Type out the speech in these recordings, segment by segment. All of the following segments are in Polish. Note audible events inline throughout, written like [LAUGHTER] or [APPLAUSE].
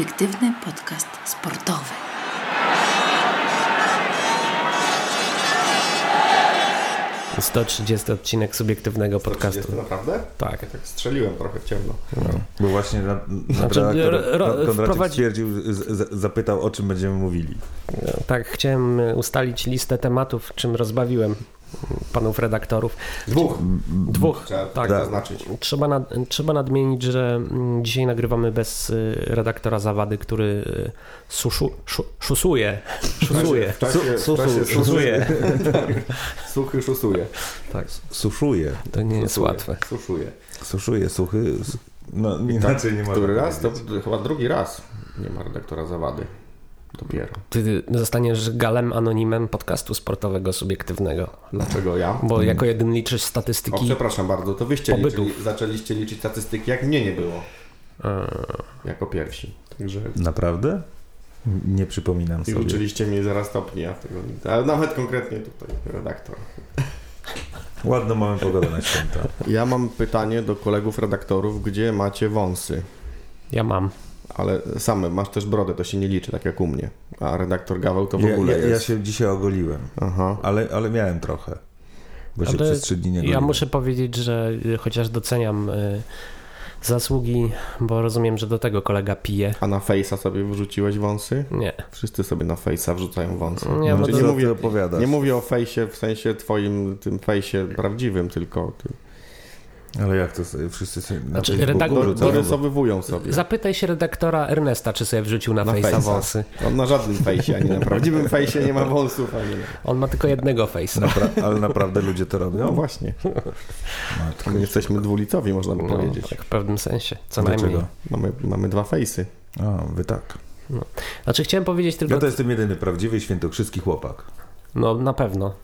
Subiektywny podcast sportowy. Sto trzydziesty odcinek subiektywnego podcastu. 30 naprawdę? Tak. Ja tak strzeliłem trochę w ciemno. Bo właśnie na, na Znaczy, redaktor wprowadzi- stwierdził, z, z, zapytał o czym będziemy mówili. Tak, chciałem ustalić listę tematów, czym rozbawiłem panów redaktorów. Dwóch. Dwóch. Trzeba Tak. tak zaznaczyć. Trzeba, nad, trzeba nadmienić, że mm, dzisiaj nagrywamy bez y, redaktora Zawady, który y, suszu, szu, szusuje. Szusuje. Szusuje. [LAUGHS] Suchy szusuje. Tak, Suszuje. to nie jest łatwe. Suszuje. Suszuje, suchy. No Tak, inaczej nie ma. Który raz? To chyba drugi raz nie ma redaktora Zawady. Dopiero. Ty zostaniesz galem anonimem podcastu sportowego subiektywnego. Dlaczego ja? Bo jako jedyny liczysz O, statystyki. przepraszam bardzo, to wyście liczyli, zaczęliście liczyć statystyki, jak mnie nie było. E, Jako pierwsi. Także Naprawdę? Nie przypominam i sobie. uczyliście mnie zaraz stopni, a tego nie. Ale nawet konkretnie tutaj redaktor. Ładną mamy pogodę na święta. Ja mam pytanie do kolegów redaktorów, gdzie macie wąsy? Ja mam. Ale same, masz też brodę, to się nie liczy, tak jak u mnie. A redaktor Gaweł to w Ja, ogóle ja, ja jest. się dzisiaj ogoliłem, Aha. ale, ale miałem trochę. Bo się Ale przez trzy dni nie Ja goliłem. muszę powiedzieć, że y, chociaż doceniam y, zasługi, bo rozumiem, że do tego kolega pije. A na Face'a sobie wrzuciłeś wąsy? Nie. Wszyscy sobie na Face'a wrzucają wąsy. Nie, to- nie, mówię, opowiadasz? nie mówię o fejsie w sensie twoim, tym fejsie prawdziwym, tylko tym. Ale jak to sobie wszyscy sobie na Znaczy, Dorysowywują sobie. Zapytaj się redaktora Ernesta, czy sobie wrzucił na, Na Face'a. wąsy. On na żadnym fejsie, ani na prawdziwym [LAUGHS] fejsie nie ma wąsów, ani. On ma tylko jednego Face'a. Napra- ale naprawdę ludzie to robią? No właśnie. [LAUGHS] Matko. My jesteśmy dwulicowi, można by No, powiedzieć. tak w pewnym sensie, co Dlaczego? najmniej. Mamy, mamy dwa fejsy. A, wy tak. Znaczy chciałem powiedzieć tylko, Ja to jestem jedyny prawdziwy świętokrzyski chłopak. no na pewno,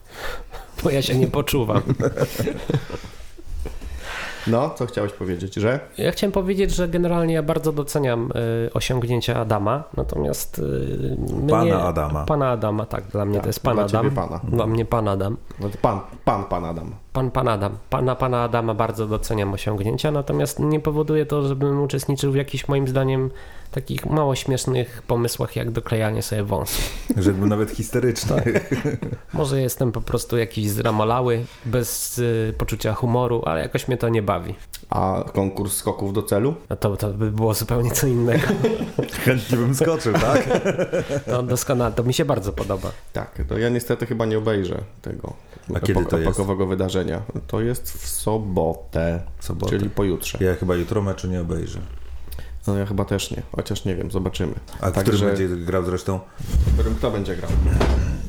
bo ja się nie poczuwam. [LAUGHS] No, co chciałeś powiedzieć, że? Ja chciałem powiedzieć, że generalnie ja bardzo doceniam y, osiągnięcia Adama, natomiast y, mnie, Pana Adama. Pana Adama, tak, dla mnie Tak, to jest Pan dla Adam. pana. Dla mnie Pan Adam. No to pan, pan, pan Adam. Pan, pan Adam. Pana, pana Adama bardzo doceniam osiągnięcia, natomiast nie powoduje to, żebym uczestniczył w jakichś moim zdaniem takich mało śmiesznych pomysłach jak doklejanie sobie wąsów. Żeby nawet historyczny. Tak. [LAUGHS] Może jestem po prostu jakiś zramolały, bez y, poczucia humoru, ale jakoś mnie to nie bawi. A konkurs skoków do celu? No to, to by było zupełnie co innego. [LAUGHS] Chętnie bym skoczył, tak? [LAUGHS] No doskonale, to mi się bardzo podoba. Tak, to ja niestety chyba nie obejrzę tego A kiedy to jest? epokowego wydarzenia. To jest w sobotę, W sobotę. czyli pojutrze. Ja chyba jutro meczu nie obejrzę. No ja chyba też nie, chociaż nie wiem, zobaczymy. A Także- który będzie grał zresztą? Którym kto będzie grał?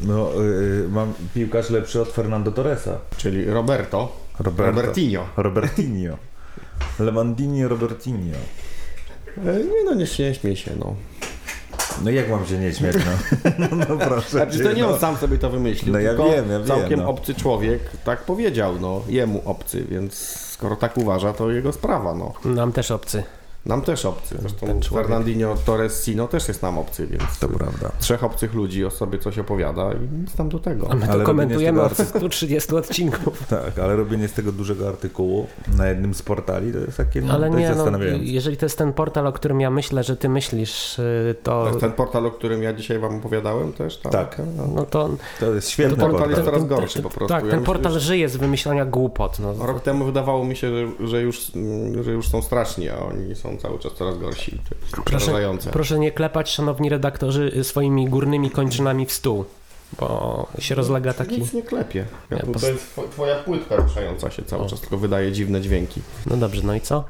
No, yy, mam piłkarz lepszy od Fernando Torresa. Czyli Roberto, Roberto. Robertinho. Robertinho. Lemandinho Robertinho. E, Nie no, nie śmiej, śmiej się, no. No jak mam się nie śmiać, no? [LAUGHS] No, no proszę Znaczy, to nie no. on sam sobie to wymyślił, No ja tylko wiem, ja wiem, całkiem no. obcy człowiek tak powiedział, no. Jemu obcy, więc skoro tak uważa, to jego sprawa, no. Nam też obcy. Nam też obcy. Zresztą. Fernandinho Torres Sino też jest nam obcy, więc To prawda. trzech obcych ludzi o sobie coś opowiada i nic tam do tego. A my to Ale komentujemy od 130 odcinków. [LAUGHS] Tak, ale robienie z tego dużego artykułu na jednym z portali to jest takie no, Ale nie, no, jeżeli to jest ten portal, o którym ja myślę, że ty myślisz, y, To to, jest ten portal, o którym ja dzisiaj wam opowiadałem też? Tam, Tak. No. no to To jest świetny Ten portal portal. jest coraz gorszy po prostu. tak, Ja ten myślę, portal że- żyje z wymyślania głupot. No. Rok temu wydawało mi się, że, że, już, że już są straszni, a oni są cały czas coraz gorsi. Proszę, proszę nie klepać, szanowni redaktorzy, y, swoimi górnymi kończynami w stół, bo się rozlega taki... Nic nie klepie. Ja, po- to jest two- twoja płytka ruszająca się cały O. czas, tylko wydaje dziwne dźwięki. No dobrze, no i co?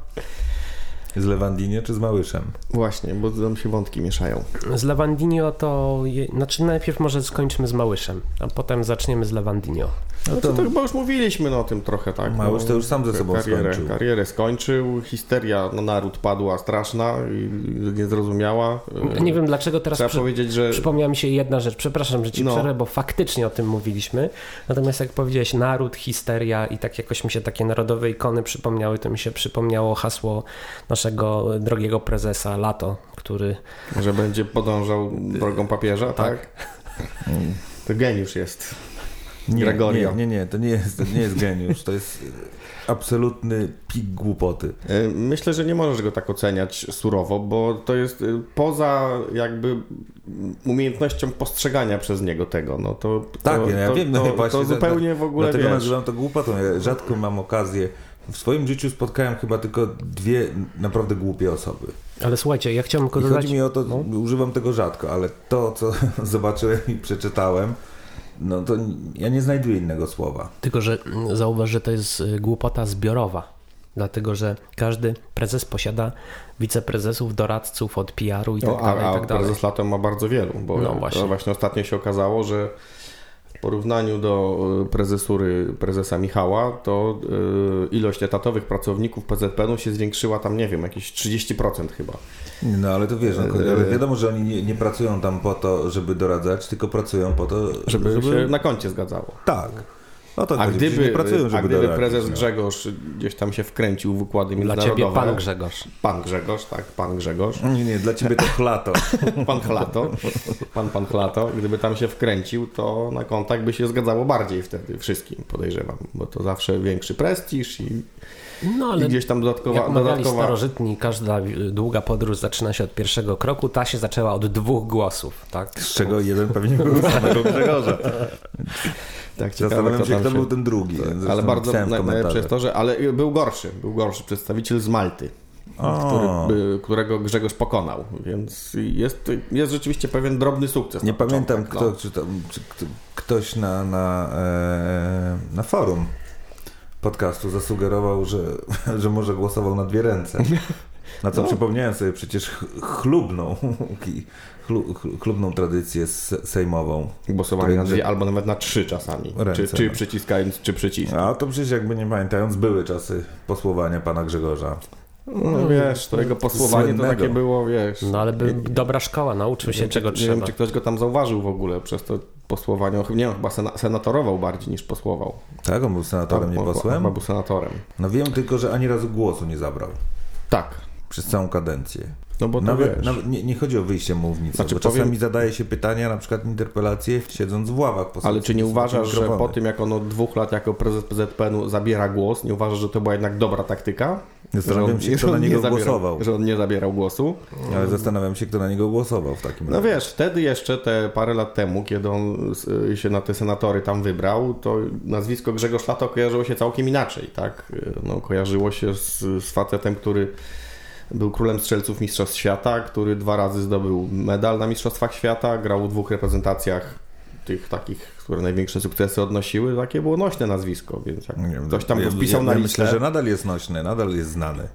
Z Lewandinio czy z Małyszem? Właśnie, bo tam się wątki mieszają. Z Lewandinio to... Je... Znaczy najpierw może skończmy z Małyszem, a potem zaczniemy z Lewandinio. No to, to chyba już mówiliśmy no, o tym trochę, tak? Małysz no, to już sam ze sobą karierę, skończył. Karierę skończył, histeria na naród padła straszna i niezrozumiała. Nie wiem dlaczego teraz... Trzeba przy- powiedzieć, że Przypomniała mi się jedna rzecz, przepraszam, że ci No. przerwę, bo faktycznie o tym mówiliśmy. Natomiast jak powiedziałeś naród, histeria i tak jakoś mi się takie narodowe ikony przypomniały, to mi się przypomniało hasło naszego drogiego prezesa Lato, który że będzie podążał drogą papieża, tak? To geniusz jest. Nie, Gregorio. nie, nie, nie, to nie jest, to nie jest geniusz, to jest absolutny pik głupoty. E, Myślę, że nie możesz go tak oceniać surowo, bo to jest e, poza jakby umiejętnością postrzegania przez niego tego. No to, Tak, to, ja to, wiem, no to, [LAUGHS] właśnie. to zupełnie w ogóle Dlatego wiesz. nazywam to głupotą. Ja rzadko mam okazję. W swoim życiu spotkałem chyba tylko dwie naprawdę głupie osoby. Ale słuchajcie, ja chciałbym I tylko dodać... chodzi mi o to, no. używam tego rzadko, ale to, co [LAUGHS] zobaczyłem i przeczytałem, no to ja nie znajduję innego słowa. Tylko, że mm, zauważ, że to jest y, głupota zbiorowa. Dlatego, że każdy prezes posiada wiceprezesów, doradców od PR-u i tak No, dalej, a, i a tak dalej. prezes latem ma bardzo wielu, bo No no właśnie. właśnie. właśnie ostatnio się okazało, że w porównaniu do e, prezesury prezesa Michała, to e, ilość etatowych pracowników PZPN-u się zwiększyła tam, nie wiem, jakieś 30% chyba. No ale to wiesz, no, ale wiadomo, że oni nie, nie pracują tam po to, żeby doradzać, tylko pracują po to, Żeby, się na koncie zgadzało. Tak. No to A gdyby, nie pracują, żeby a gdyby doradzić, prezes no. Grzegorz gdzieś tam się wkręcił w układy Dla międzynarodowe... ciebie pan Grzegorz. Pan Grzegorz, tak, pan Grzegorz. Nie, nie, dla ciebie to chlato. [LAUGHS] Pan Chlato, pan pan Chlato, gdyby tam się wkręcił, to na kontakt by się zgadzało bardziej wtedy wszystkim, podejrzewam, bo to zawsze większy prestiż i, No i ale gdzieś tam dodatkowa... jak dodatkowa starożytni, każda długa podróż zaczyna się od pierwszego kroku, ta się zaczęła od dwóch głosów, tak? Z czego jeden pewnie był samego Grzegorza. Tak, ciekawe, Zastanawiam się, kto był ten drugi. Zresztą Ale bardzo najlepsze jest to, że ale był gorszy, był gorszy przedstawiciel z Malty, który, którego Grzegorz pokonał, więc jest, jest rzeczywiście pewien drobny sukces. nie pamiętam, początek, kto, no. czy, tam, czy kto, ktoś na, na, e, na forum podcastu zasugerował, że, [LAUGHS] że może głosował na dwie ręce. Na co No. przypomniałem sobie przecież ch- chlubną, [LAUGHS] chlu, ch- chlubną tradycję se- sejmową. Głosowanie na dwie albo nawet na trzy czasami, Ręce, czy, czy no. przyciskając, czy przycisk. A to przecież jakby nie pamiętając, były czasy posłowania pana Grzegorza. No wiesz, to jego posłowanie to Słynnego. takie było, wiesz... No ale by dobra szkoła, nauczył się nie, czego nie trzeba. wiem, czy ktoś go tam zauważył w ogóle przez to posłowanie. Nie wiem, chyba sena, senatorował bardziej niż posłował. Tak, on był senatorem, nie Chyba- posłem? Chyba był senatorem. No wiem tylko, że ani razu głosu nie zabrał Tak. Przez całą kadencję. No bo Nawet, nawet nie, nie chodzi o wyjście mównicy, Znaczy, bo czasami powiem- zadaje się pytania, na przykład interpelacje, siedząc w ławach poselskich. Ale czy nie uważasz, że po tym, jak on od dwóch lat jako prezes PZPN-u zabiera głos, nie uważasz, że to była jednak dobra taktyka? Zastanawiam się, kto na on nie niego zabierał, głosował. Że on nie zabierał głosu. Ale zastanawiam się, kto na niego głosował w takim No razie. wiesz, wtedy jeszcze te parę lat temu, kiedy on y, się na te senatory tam wybrał, to nazwisko Grzegorz Lato kojarzyło się całkiem inaczej, tak? Y, No, kojarzyło się z, z facetem, który był królem strzelców Mistrzostw Świata, który dwa razy zdobył medal na Mistrzostwach Świata, grał w dwóch reprezentacjach tych takich, które największe sukcesy odnosiły, takie było nośne nazwisko, więc jak Nie ktoś tam go wpisał ja, na ja listę, Myślę, że nadal jest nośny, nadal jest znany.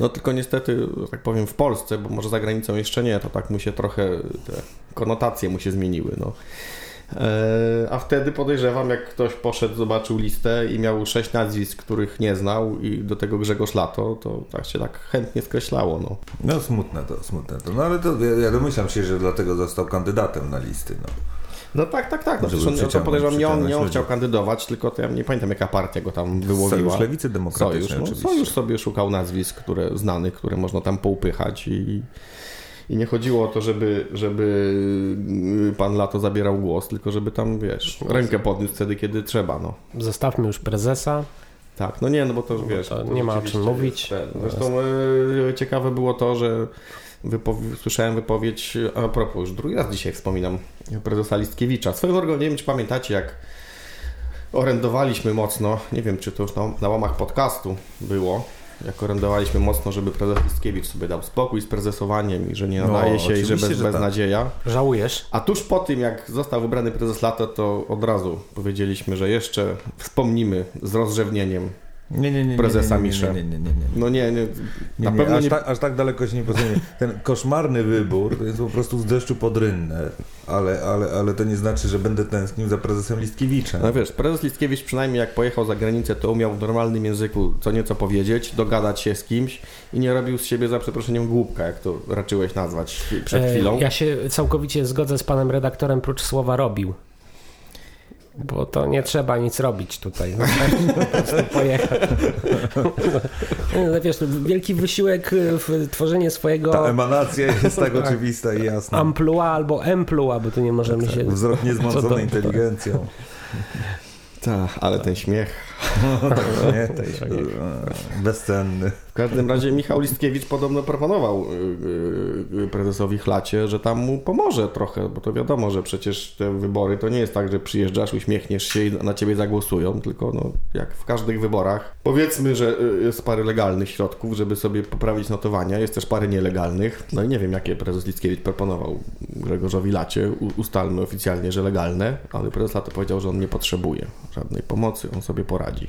no tylko niestety, tak powiem, w Polsce, bo może za granicą jeszcze nie, to tak mu się trochę te konotacje mu się zmieniły. No. E, A wtedy podejrzewam, jak ktoś poszedł, zobaczył listę i miał sześć nazwisk, których nie znał i do tego Grzegorz Lato, to tak się tak chętnie skreślało. No. No smutne to, smutne to. No ale to ja, ja domyślam się, że dlatego został kandydatem na listy. No. No tak, tak, tak. No, przecież on, to przyciągnąć- podejrzewam, nie on, nie on chciał kandydować, tylko to ja nie pamiętam, jaka partia go tam wyłowiła. Sojusz Lewicy Demokratycznej Sojusz, no. Sojusz sobie szukał nazwisk, które znanych, które można tam poupychać i, i nie chodziło o to, żeby, żeby pan Lato zabierał głos, tylko żeby tam, wiesz, rękę podniósł wtedy, kiedy trzeba, no. Zostawmy już prezesa. Tak, no nie, no bo to wiesz... to to nie ma o czym mówić. ten. Zresztą e, ciekawe było to, że słyszałem wypowiedź, a propos, już drugi raz dzisiaj wspominam, prezesa Listkiewicza. Swoją drogą, nie wiem, czy pamiętacie, jak orędowaliśmy mocno, nie wiem, czy to już na, na łamach podcastu było, jak orędowaliśmy mocno, żeby prezes Listkiewicz sobie dał spokój z prezesowaniem i że nie No, nadaje się i że bez, że tak. beznadzieja. Żałujesz? A tuż po tym, jak został wybrany prezes Lato, to od razu powiedzieliśmy, że jeszcze wspomnimy z rozrzewnieniem. Nie, nie, nie, Prezesa Misze. nie, nie, nie. No nie, nie, Nie, na pewno aż, tak, aż tak daleko się nie posunie. Ten koszmarny wybór to jest po prostu z deszczu pod rynnę, ale, ale, ale to nie znaczy, że będę tęsknił za prezesem Listkiewiczem. No wiesz, prezes Listkiewicz przynajmniej jak pojechał za granicę, to umiał w normalnym języku co nieco powiedzieć, dogadać się z kimś i nie robił z siebie za przeproszeniem głupka, jak to raczyłeś nazwać przed E, chwilą. Ja się całkowicie zgodzę z panem redaktorem, prócz słowa robił. Bo to nie trzeba nic robić tutaj. Wystarczy [LAUGHS] po prostu pojechać. No, wiesz, wielki wysiłek w tworzenie swojego Ta emanacja jest tak [LAUGHS] Tak. oczywista i jasna. amplua albo emplua, bo tu nie możemy się... Wzrok Co niezmącony inteligencją. Tak, ale ten śmiech. [LAUGHS] Nie, tej, e, bezcenny. Każdym razie Michał Listkiewicz podobno proponował y, y, prezesowi Chlacie, że tam mu pomoże trochę, bo to wiadomo, że przecież te wybory to nie jest tak, że przyjeżdżasz, uśmiechniesz się i na ciebie zagłosują, tylko no, jak w każdych wyborach. Powiedzmy, że y, jest parę legalnych środków, żeby sobie poprawić notowania, jest też parę nielegalnych. No i nie wiem, jakie prezes Listkiewicz proponował Grzegorzowi Lacie. Ustalmy oficjalnie, że legalne, ale prezes Lato powiedział, że on nie potrzebuje żadnej pomocy, on sobie poradzi.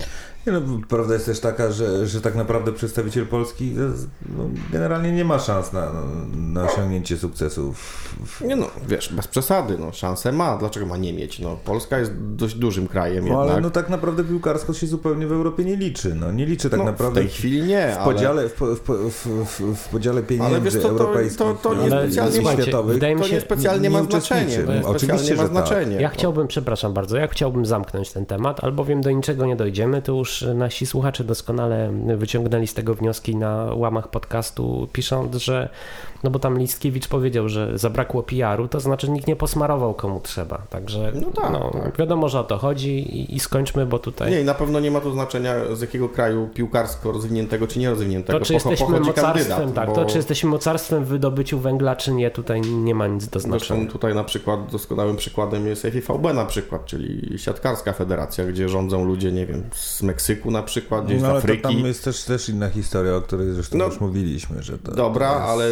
Nie no, prawda jest też taka, że, że tak naprawdę przedstawiciel Polski e, no, generalnie nie ma szans na, na osiągnięcie sukcesu. W, w, Nie no, wiesz, bez przesady, no, szansę ma. Dlaczego ma nie mieć? No, Polska jest dość dużym krajem no, jednak. ale no tak naprawdę piłkarsko się zupełnie w Europie nie liczy. No, nie liczy tak No, naprawdę w tej chwili nie, w ale- podziale, w, po- w, po- w, w, w podziale pieniędzy Ale wiesz co, to- europejskich to- to nie i specjalnie ma- światowych. wydaje mi to się- nie specjalnie ma znaczenie. To nie Oczywiście, ma tak. znaczenie. Ja no. chciałbym, przepraszam bardzo, ja chciałbym zamknąć ten temat, albowiem do niczego nie dojdziemy. To już nasi słuchacze doskonale wyciągnęli z tego wnioski na łamach podcastu, pisząc, że no bo tam Listkiewicz powiedział, że zabrakło PR-u, to znaczy nikt nie posmarował komu trzeba. Także No tak, tak. wiadomo, że o to chodzi i, i skończmy, bo tutaj Nie, i na pewno nie ma tu znaczenia z jakiego kraju piłkarsko rozwiniętego czy nierozwiniętego to, czy pocho- jesteśmy pochodzi mocarstwem, kandydat. tak, bo to czy jesteśmy mocarstwem w wydobyciu węgla, czy nie, tutaj nie ma nic do Zresztą znaczenia. tutaj na przykład doskonałym przykładem jest FIVB na przykład, czyli siatkarska federacja, gdzie rządzą ludzie, nie wiem, z Meksyku na przykład, gdzieś No z ale to Afryki. tam jest też, też inna historia, o której zresztą No, już mówiliśmy, że to, Dobra, to jest... ale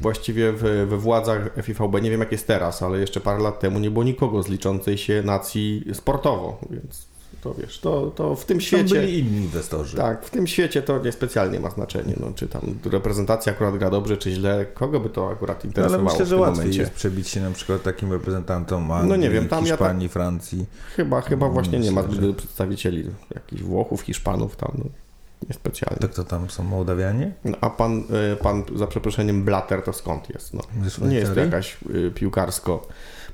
właściwie w, we władzach FIVB, nie wiem jak jest teraz, ale jeszcze parę lat temu nie było nikogo z liczącej się nacji sportowo, więc to wiesz, to, to w tym Tam świecie... byli inni inwestorzy. Tak, w tym świecie to niespecjalnie ma znaczenie, no, czy tam reprezentacja akurat gra dobrze, czy źle, kogo by to akurat No, ale interesowało myślę, w że tym łatwiej momencie. jest przebić się na przykład takim reprezentantom Anglii, No nie wiem, tam ja Hiszpanii, Francji. Chyba, chyba właśnie nie ma Myślę, wielu przedstawicieli, jakichś Włochów, Hiszpanów tam, no, niespecjalnie. To kto tam są, Mołdawianie? No, a pan, y, pan, za przeproszeniem, Blatter to skąd jest? No, nie jest to jakaś y, piłkarsko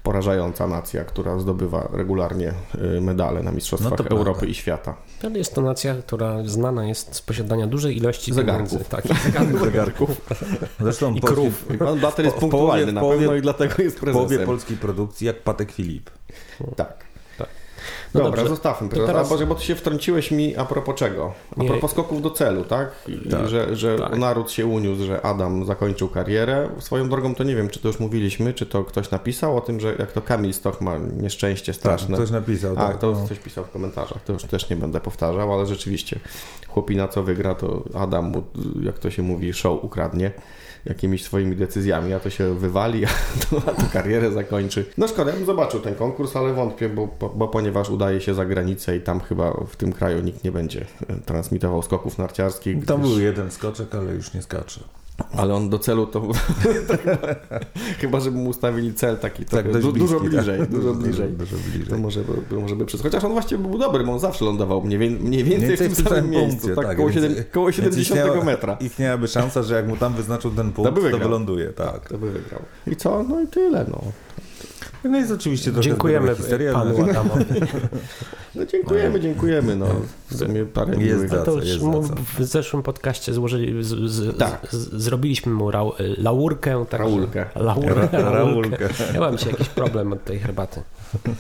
porażająca nacja, która zdobywa regularnie y, medale na Mistrzostwach No to Europy prawda. i świata. Ale jest to nacja, która znana jest z posiadania dużej ilości Zegarków. pieniędzy. Tak, zegarków. [LAUGHS] Zegarków. Zresztą I polski- krów. Pan Blatter jest połowie- punktualny w na połowie- pewno i dlatego jest w połowie prezesem. polskiej produkcji jak Patek Filip. Tak. No Dobra, dobrze. zostawmy teraz, teraz- Boże, bo ty się wtrąciłeś mi a propos czego? A Nie. propos skoków do celu, tak? Tak, że że tak. naród się uniósł, że Adam zakończył karierę. Swoją drogą to nie wiem, czy to już mówiliśmy, czy to ktoś napisał o tym, że jak to Kamil Stoch ma nieszczęście Tak, straszne. ktoś napisał. A, tak, to no. ktoś pisał w komentarzach, to już też nie będę powtarzał, ale rzeczywiście chłopina co wygra, to Adam mu, jak to się mówi, show ukradnie jakimiś swoimi decyzjami, a to się wywali, [LAUGHS] a to, a to karierę zakończy. No szkoda, ja bym zobaczył ten konkurs, ale wątpię, bo, bo, bo ponieważ udaje się za granicę i tam chyba w tym kraju nikt nie będzie transmitował skoków narciarskich. Tam gdyż- był jeden skoczek, ale już nie skacze. Ale on do celu to. [LAUGHS] Chyba, żeby mu ustawili cel taki trochę, dość du, dużo bliski, bliżej. tak. Dużo bliżej. Dużo bliżej. To może by, może by przez. Chociaż on właściwie był dobry, bo on zawsze lądował mniej, wie- mniej więcej w tym samym miejscu. tak, koło, więc- 7, koło więc 70 istniała- metra. Istniałaby szansa, że jak mu tam wyznaczył ten punkt, To by to, wyląduje. Tak. To by wygrał. I co? No i tyle, no. No jest oczywiście trochę Dziękujemy historia, panu Adamowi. [LAUGHS] No dziękujemy, dziękujemy. No, w sumie parę Jest za- To jest już mu co. w zeszłym podcaście złożyli, z, z, Tak. z, zrobiliśmy mu rau, laurkę. także- Raulkę. Laurkę. Ra-. Raulkę. Ja mam się jakiś problem od tej herbaty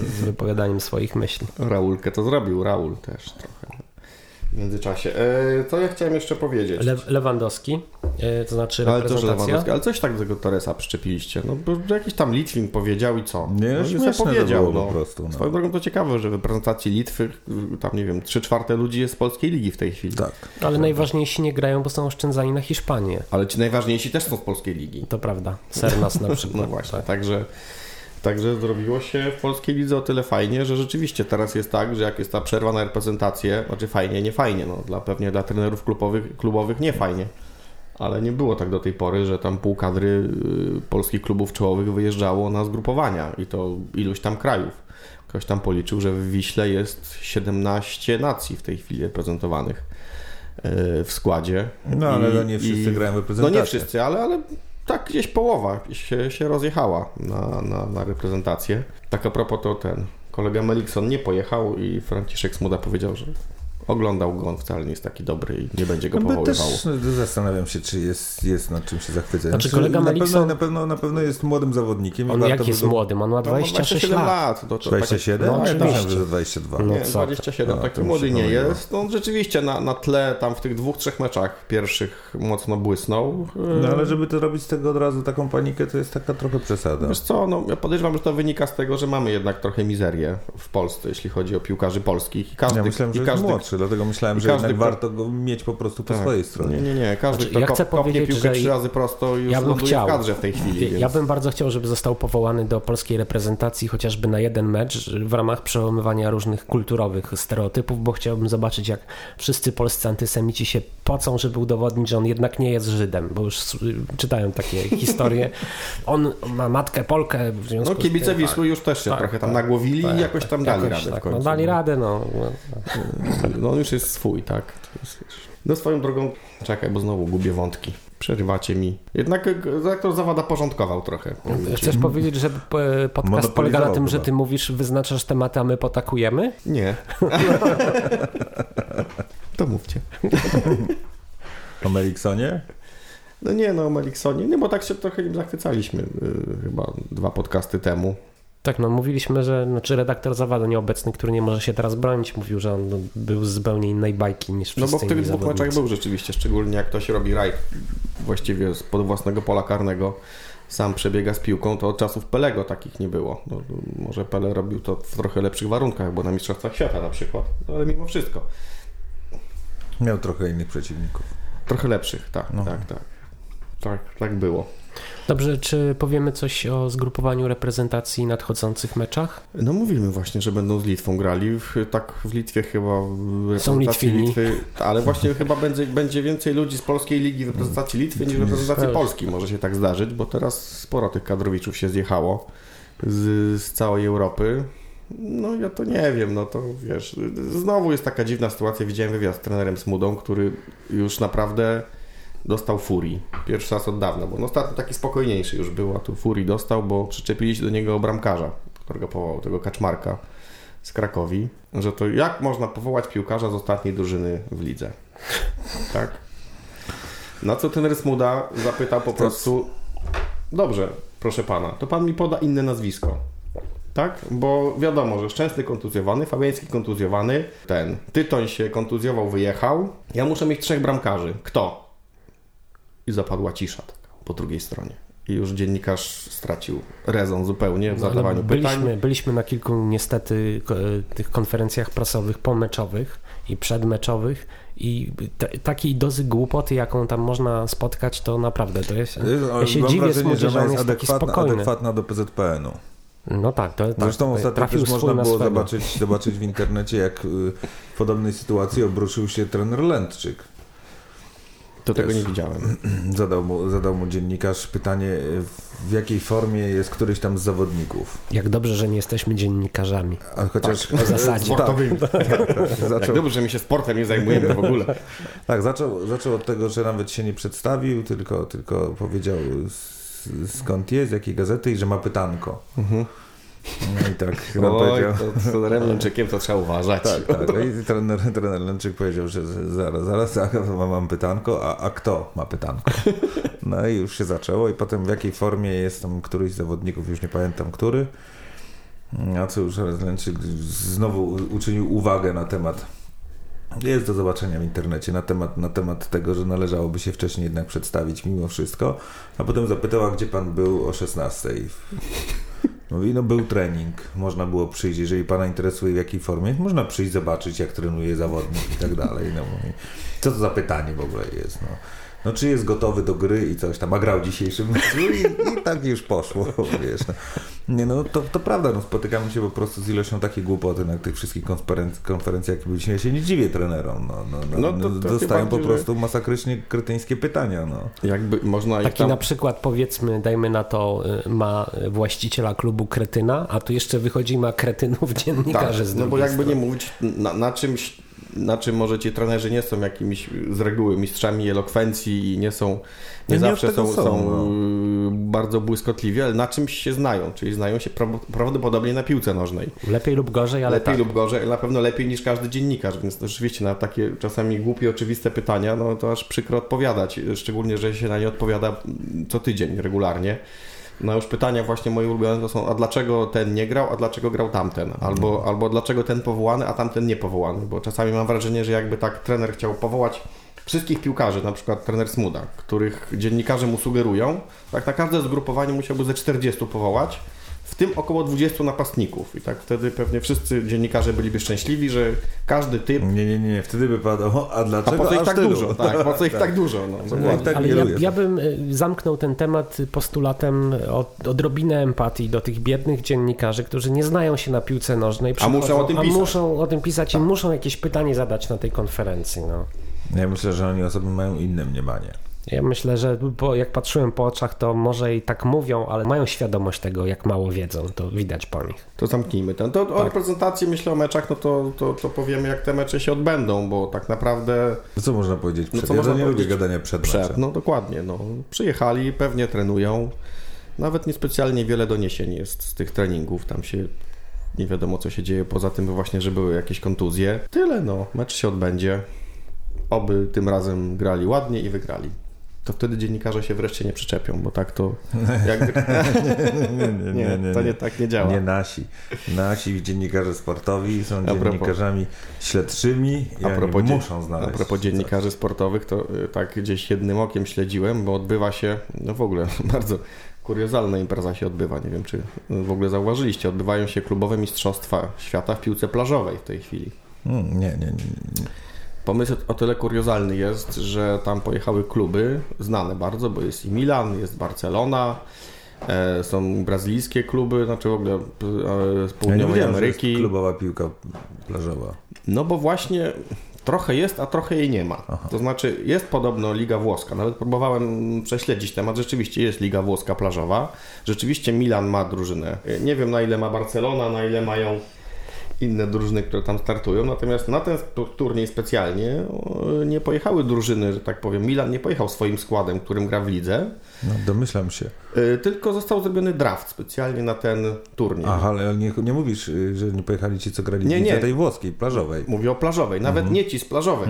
z wypowiadaniem swoich myśli. Raulkę to zrobił, Raul też trochę. W międzyczasie. E, co ja chciałem jeszcze powiedzieć? Le, Lewandowski, e, to znaczy ale to, reprezentacja. Lewandowski, ale coś tak do tego Torresa przyczepiliście. No, bo jakiś tam Litwin powiedział i co? Nie, no, śmieszne to powiedział. było no. po prostu, no. Swoją drogą to ciekawe, że w reprezentacji Litwy, tam nie wiem, 3 czwarte ludzi jest z polskiej ligi w tej chwili. Tak. Ale najważniejsi nie grają, bo są oszczędzani na Hiszpanię. Ale ci najważniejsi też są z polskiej ligi. To prawda. Sernas na [LAUGHS] przykład. No właśnie, Tak. także, także zrobiło się w polskiej lidze o tyle fajnie, że rzeczywiście teraz jest tak, że jak jest ta przerwa na reprezentację, znaczy fajnie, nie fajnie, no dla, pewnie dla trenerów klubowych, klubowych nie fajnie, ale nie było tak do tej pory, że tam pół kadry y, polskich klubów czołowych wyjeżdżało na zgrupowania i to iluś tam krajów. Ktoś tam policzył, że w Wiśle jest 17 nacji w tej chwili reprezentowanych y, w składzie. No ale I- no nie wszyscy i- grają w no nie wszyscy, ale, ale tak gdzieś połowa się, się rozjechała na, na, na reprezentację. Tak a propos to ten kolega Melikson nie pojechał i Franciszek Smuda powiedział, że oglądał go, on wcale nie jest taki dobry i nie będzie go No, powoływał. też no, zastanawiam się, czy jest, jest nad czym się zachwycać. Znaczy, kolega na, pewno, na, pewno, na pewno jest młodym zawodnikiem. On jak by jest go- młodym? On ma No, 26 27 lat. No, to 27? No, No, ja oczywiście. myślałem, że 22. No Nie, co ty. 27, No, taki młody nie pomyliło. jest. No, on rzeczywiście na, na tle tam w tych dwóch, trzech meczach pierwszych mocno błysnął. No ale żeby to robić z tego od razu taką panikę, to jest taka trochę przesada. Wiesz co, no, ja podejrzewam, że to wynika z tego, że mamy jednak trochę mizerię w Polsce, jeśli chodzi o piłkarzy polskich. I każdy, Ja myślałem, że i jest każdy, młodszy, dlatego myślałem, że każdy, jednak kto- warto go mieć po prostu po Tak. swojej stronie. Nie, nie, nie. Każdy, Znaczy, kto ja kop- chcę kopnie powiedzieć, piłkę że trzy razy prosto już ja bym chciał. w kadrze w tej chwili. Ja więc... bym bardzo chciał, żeby został powołany do polskiej reprezentacji chociażby na jeden mecz w ramach przełamywania różnych kulturowych stereotypów, bo chciałbym zobaczyć, jak wszyscy polscy antysemici się pocą, żeby udowodnić, że on jednak nie jest Żydem, bo już czytałem takie [LAUGHS] historie. On ma matkę Polkę, w związku No kibice z tym, Wisły już też się Tak, trochę tam tak, nagłowili tak, i jakoś tam dali jakoś radę w tak, końcu. No dali no. radę, no. no. No on już jest swój, tak. Jest. No swoją drogą, czekaj, bo znowu gubię wątki. Przerywacie mi. Jednak e, dyrektor Zawada porządkował trochę. powiem ci. Chcesz powiedzieć, że e, podcast polega na tym, że ty mówisz, wyznaczasz tematy, a my potakujemy? Nie. [LAUGHS] to mówcie. [LAUGHS] O Meliksonie? No nie, no o Meliksonie. Nie, bo tak się trochę nim zachwycaliśmy y, chyba dwa podcasty temu. Tak, no mówiliśmy, że znaczy redaktor Zawada nieobecny, który nie może się teraz bronić, mówił, że on no, był z zupełnie innej bajki niż No wszyscy bo w tych dwóch meczach był rzeczywiście, szczególnie jak ktoś robi rajd właściwie spod własnego pola karnego, sam przebiega z piłką, to od czasów Pelego takich nie było. No, może Pele robił to w trochę lepszych warunkach, bo na Mistrzostwach Świata na przykład, no, ale mimo wszystko. Miał trochę innych przeciwników. Trochę lepszych, tak, No. tak, tak. Tak, tak było. Dobrze, czy powiemy coś o zgrupowaniu reprezentacji nadchodzących meczach? No mówimy właśnie, że będą z Litwą grali. Tak w Litwie chyba Są Litwini. Litwy, ale właśnie chyba będzie, będzie więcej ludzi z polskiej ligi w reprezentacji Litwy niż w reprezentacji. Polski. Może się tak zdarzyć, bo teraz sporo tych kadrowiczów się zjechało z, z całej Europy. No ja to nie wiem, no to wiesz, znowu jest taka dziwna sytuacja. Widziałem wywiad z trenerem Smudą, który już naprawdę dostał furii. Pierwszy raz od dawna, bo no ostatnio taki spokojniejszy już był, a tu furii dostał, bo przyczepili się do niego bramkarza, którego powołał, tego Kaczmarka z Krakowi, że to jak można powołać piłkarza z ostatniej drużyny w lidze. Tak? Na co trener Smuda zapytał po prostu dobrze, proszę pana, to pan mi poda inne nazwisko. Tak? Bo wiadomo, że Szczęsny kontuzjowany, Fabiański kontuzjowany, ten Tytoń się kontuzjował, wyjechał. Ja muszę mieć trzech bramkarzy. Kto? I zapadła cisza taka po drugiej stronie. I już dziennikarz stracił rezon zupełnie w No, zadawaniu byliśmy, pytań. byliśmy na kilku niestety tych konferencjach prasowych pomeczowych i przedmeczowych i te, takiej dozy głupoty, jaką tam można spotkać, to naprawdę to jest... Ja się Mam dziwię wrażenie, że ona on jest adekwatna, spokojny. adekwatna do PZPN-u. No tak, to tak, Zresztą ostatnio trafił też można na było swego. zobaczyć, zobaczyć w internecie, jak y, w podobnej sytuacji obruszył się trener Lędczyk. To tego nie widziałem. [CLEARS THROAT] Zadał mu, zadał mu dziennikarz pytanie, w jakiej formie jest któryś tam z zawodników. Jak dobrze, że nie jesteśmy dziennikarzami. A chociaż w zasadzie. Sportowymi. Tak, tak, [LAUGHS] Jak zaczął, dobrze, że my się sportem nie zajmujemy w ogóle. [LAUGHS] tak zaczął, zaczął od tego, że nawet się nie przedstawił, tylko, tylko powiedział skąd jest, jakiej gazety i że ma pytanko. No i tak nam Oj, powiedział. to z trenerem Lęczykiem to trzeba uważać. Tak, tak. No i trener, trener Lęczyk powiedział, że zaraz, zaraz, zaraz mam, pytanko, a, a kto ma pytanko? No i już się zaczęło i potem w jakiej formie jest tam któryś z zawodników, już nie pamiętam który, a co już Lęczyk znowu uczynił uwagę na temat jest do zobaczenia w internecie na temat, na temat tego, że należałoby się wcześniej jednak przedstawić mimo wszystko, a potem zapytał, a gdzie pan był o 16? Mówi, no był trening, można było przyjść, jeżeli pana interesuje w jakiej formie, można przyjść, zobaczyć jak trenuje zawodnik i tak dalej. No, mówi, co to za pytanie w ogóle jest? No, no czy jest gotowy do gry i coś tam, a grał w dzisiejszym meczu i, i tak już poszło, [LAUGHS] wiesz. No. Nie no, to, to prawda, no, spotykamy się po prostu z ilością takiej głupoty na tych wszystkich konferenc- konferencjach, jak byliśmy, ja się nie dziwię trenerom, no, no, no, No, no, to- to tym dostają po prostu masakrycznie kretyńskie pytania, no. Jakby można ich Taki tam... na przykład powiedzmy, dajmy na to, y, ma właściciela klubu kretyna, a tu jeszcze wychodzi ma kretynów [LAUGHS] dziennikarzy z Tak, no bo jakby nie strony. mówić, na, na czymś na czym może ci trenerzy nie są jakimiś z reguły mistrzami elokwencji i nie są, nie, Nie, zawsze są, są, są no. y, bardzo błyskotliwi, ale na czymś się znają, czyli znają się pra- prawdopodobnie na piłce nożnej. Lepiej lub gorzej, ale lepiej tak. lub gorzej, na pewno lepiej niż każdy dziennikarz, więc to rzeczywiście na takie czasami głupie, oczywiste pytania, no to aż przykro odpowiadać, szczególnie, że się na nie odpowiada co tydzień regularnie. No już pytania właśnie moje ulubione to są, a dlaczego ten nie grał, a dlaczego grał tamten? Albo, albo dlaczego ten powołany, a tamten nie powołany? Bo czasami mam wrażenie, że jakby tak trener chciał powołać wszystkich piłkarzy, na przykład trener Smuda, których dziennikarze mu sugerują, tak na każde zgrupowanie musiałby ze 40 powołać, w tym około 20 napastników. I tak wtedy pewnie wszyscy dziennikarze byliby szczęśliwi, że każdy typ. Nie, nie, nie, wtedy by padło, a [LAUGHS] A dlaczego po co ich tak tylu? dużo? Tak, po co ich [LAUGHS] tak dużo? No, dokładnie. tak Ale ja, ja bym y, zamknął ten temat postulatem od, odrobinę empatii do tych biednych dziennikarzy, którzy nie znają się na piłce nożnej. A muszą o tym a pisać. Tak. muszą o tym pisać i muszą jakieś pytanie zadać na tej konferencji. No. Ja myślę, że oni o sobie mają inne mniemanie. Ja myślę, że bo jak patrzyłem po oczach, to może i tak mówią, ale mają świadomość tego, jak mało wiedzą. To widać po nich. To zamknijmy ten. To o reprezentacji myślę o meczach, no to, to, to powiemy jak te mecze się odbędą, bo tak naprawdę No co można powiedzieć No przed? co ja można nie lubię gadania przed, przed, meczem. no dokładnie, no. Przyjechali, pewnie trenują. Nawet niespecjalnie wiele doniesień jest z tych treningów. Tam się nie wiadomo co się dzieje, poza tym właśnie, że były jakieś kontuzje. Tyle no, mecz się odbędzie. Oby tym razem grali ładnie i wygrali. To wtedy dziennikarze się wreszcie nie przyczepią, bo tak to [LAUGHS] jak... nie, nie, to nie tak nie działa. Nie nasi. Nasi dziennikarze sportowi są dziennikarzami śledczymi i A propos, muszą znaleźć. a propos dziennikarzy sportowych, to y, tak gdzieś jednym okiem śledziłem, bo odbywa się, no w ogóle [LAUGHS] bardzo kuriozalna impreza się odbywa. Nie wiem, czy w ogóle zauważyliście. Odbywają się klubowe mistrzostwa świata w piłce plażowej w tej chwili. Mm, nie, nie, nie, nie. Pomysł o tyle kuriozalny jest, że tam pojechały kluby znane bardzo, bo jest i Milan, jest Barcelona, e, są brazylijskie kluby, znaczy w ogóle e, z Ja nie południowej wiedziałem, że Ameryki. jest klubowa piłka plażowa. No bo właśnie trochę jest, a trochę jej nie ma. To znaczy jest podobno Liga Włoska. Nawet próbowałem prześledzić temat. Rzeczywiście jest Liga Włoska plażowa. Rzeczywiście Milan ma drużynę. Nie wiem na ile ma Barcelona, na ile mają inne drużyny, które tam startują. Natomiast na ten turniej specjalnie o, nie pojechały drużyny, że tak powiem. Milan nie pojechał swoim składem, którym gra w lidze, No, domyślam się. y, tylko został zrobiony draft specjalnie na ten turniej. Aha, ale nie, nie mówisz, y, że nie pojechali ci, co grali Nie, nie. tej włoskiej, plażowej. Mówię o plażowej, nawet Mhm. nie ci z plażowej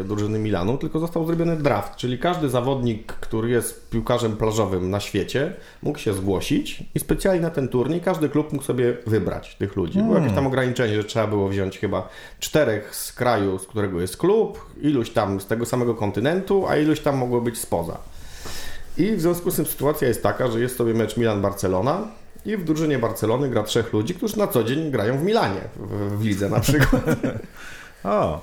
e, drużyny Milanu, tylko został zrobiony draft, czyli każdy zawodnik, który jest piłkarzem plażowym na świecie, mógł się zgłosić i specjalnie na ten turniej każdy klub mógł sobie wybrać tych ludzi. Było jakieś tam ograniczenie, że trzeba było wziąć chyba czterech z kraju, z którego jest klub, iluś tam z tego samego kontynentu, a iluś tam mogło być spoza. I w związku z tym sytuacja jest taka, że jest sobie mecz Milan-Barcelona i w drużynie Barcelony gra trzech ludzi, którzy na co dzień grają w Milanie, w, w lidze na przykład. [LAUGHS] O,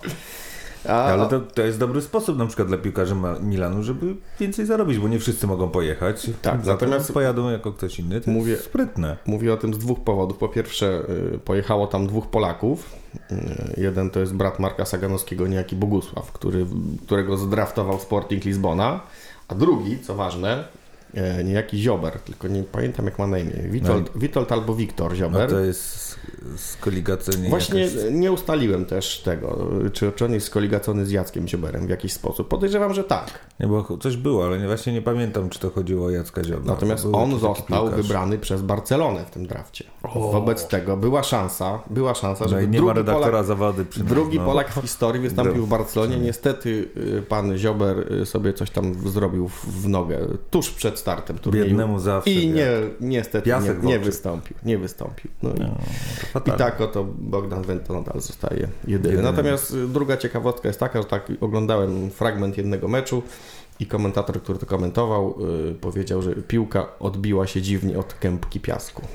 A, ale to, to jest dobry sposób na przykład dla piłkarzy Milanu, żeby więcej zarobić, bo nie wszyscy mogą pojechać. Tak, natomiast- pojadą jako ktoś inny. To Mówię- jest sprytne. Mówię o tym z dwóch powodów. Po pierwsze, y, pojechało tam dwóch Polaków. Y, Jeden to jest brat Marka Saganowskiego, niejaki Bogusław, który, którego zdraftował Sporting Lizbona. A drugi, co ważne, y, niejaki Ziober, tylko nie pamiętam jak ma na imię. Witold, Witold albo Wiktor No Ziober. to jest koligacenia Właśnie jakaś... nie ustaliłem też tego, czy, czy on jest skoligacony z Jackiem Zioberem w jakiś sposób. Podejrzewam, że tak. Nie, bo coś było, ale nie, właśnie nie pamiętam, czy to chodziło o Jacka Ziobra. Natomiast on został piłkarz. wybrany przez Barcelonę w tym drafcie. Wobec tego była szansa, była szansa, No żeby i nie ma drugi redaktora Polak, nas, drugi no. Polak w historii wystąpił w Barcelonie. Niestety y, pan Ziober y, sobie coś tam zrobił w, nogę tuż przed startem turnieju. Biednemu zawsze I nie, niestety nie, nie wystąpił. Nie wystąpił. No i, To i fatalne. tak oto Bogdan Wento nadal zostaje jedyny. Natomiast y, druga ciekawostka jest taka, że tak oglądałem fragment jednego meczu i komentator, który to komentował, y, powiedział, że piłka odbiła się dziwnie od kępki piasku. [LAUGHS]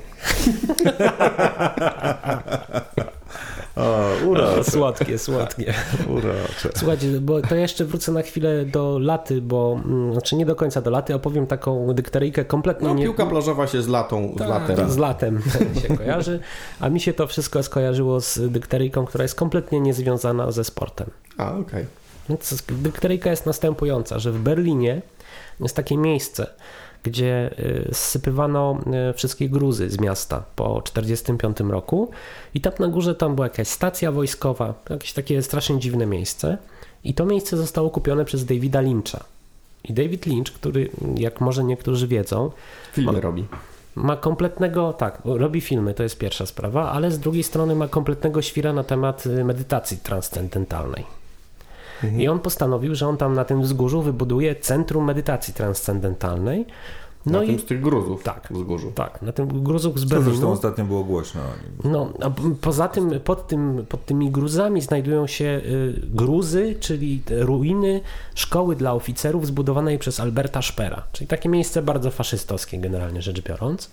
O, urocze, [LAUGHS] słodkie, słodkie. urocze. Słuchajcie, bo to jeszcze wrócę na chwilę do laty, bo mm, znaczy nie do końca do laty, opowiem taką dykteryjkę kompletnie No, nie... piłka plażowa się z latą, z Tak, latem. Z latem [LAUGHS] się kojarzy, a mi się to wszystko skojarzyło z dykteryjką, która jest kompletnie niezwiązana ze sportem. A, okej. Więc dykteryjka jest następująca, że w Berlinie jest takie miejsce, gdzie y, zsypywano y, wszystkie gruzy z miasta po 1945 roku i tam na górze tam była jakaś stacja wojskowa, jakieś takie strasznie dziwne miejsce i to miejsce zostało kupione przez Davida Lyncha. I David Lynch, który, jak może niektórzy wiedzą, Filmy Ma- robi. ma kompletnego, tak, robi filmy, to jest pierwsza sprawa, ale z drugiej strony ma kompletnego świra na temat y, medytacji transcendentalnej. I on postanowił, że on tam na tym wzgórzu wybuduje centrum medytacji transcendentalnej. No na i tym z tych gruzów Tak. wzgórzu. tak, na tym gruzu z To zresztą Berlinu. ostatnio było głośno o nim. No, a poza tym pod, tym, pod tymi gruzami znajdują się y, gruzy, czyli te ruiny szkoły dla oficerów zbudowanej przez Alberta Szpera, czyli takie miejsce bardzo faszystowskie generalnie rzecz biorąc.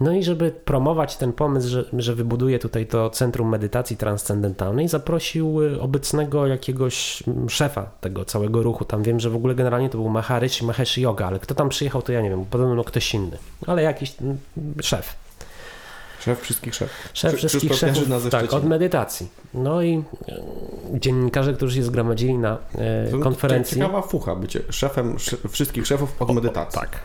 No i żeby promować ten pomysł, że, że wybuduje tutaj to Centrum Medytacji Transcendentalnej, zaprosił y, obecnego jakiegoś mm, szefa tego całego ruchu. Tam wiem, że w ogóle generalnie to był Maharishi Mahesh Yoga, ale kto tam przyjechał, to ja nie wiem, podobno ktoś inny, ale jakiś mm, szef. Szef wszystkich szefów. Szef wszystkich szefów tak, od medytacji. No i e, dziennikarze, którzy się zgromadzili na e, To konferencji. Ciekawa fucha, bycie szefem sz- wszystkich szefów od medytacji. Tak.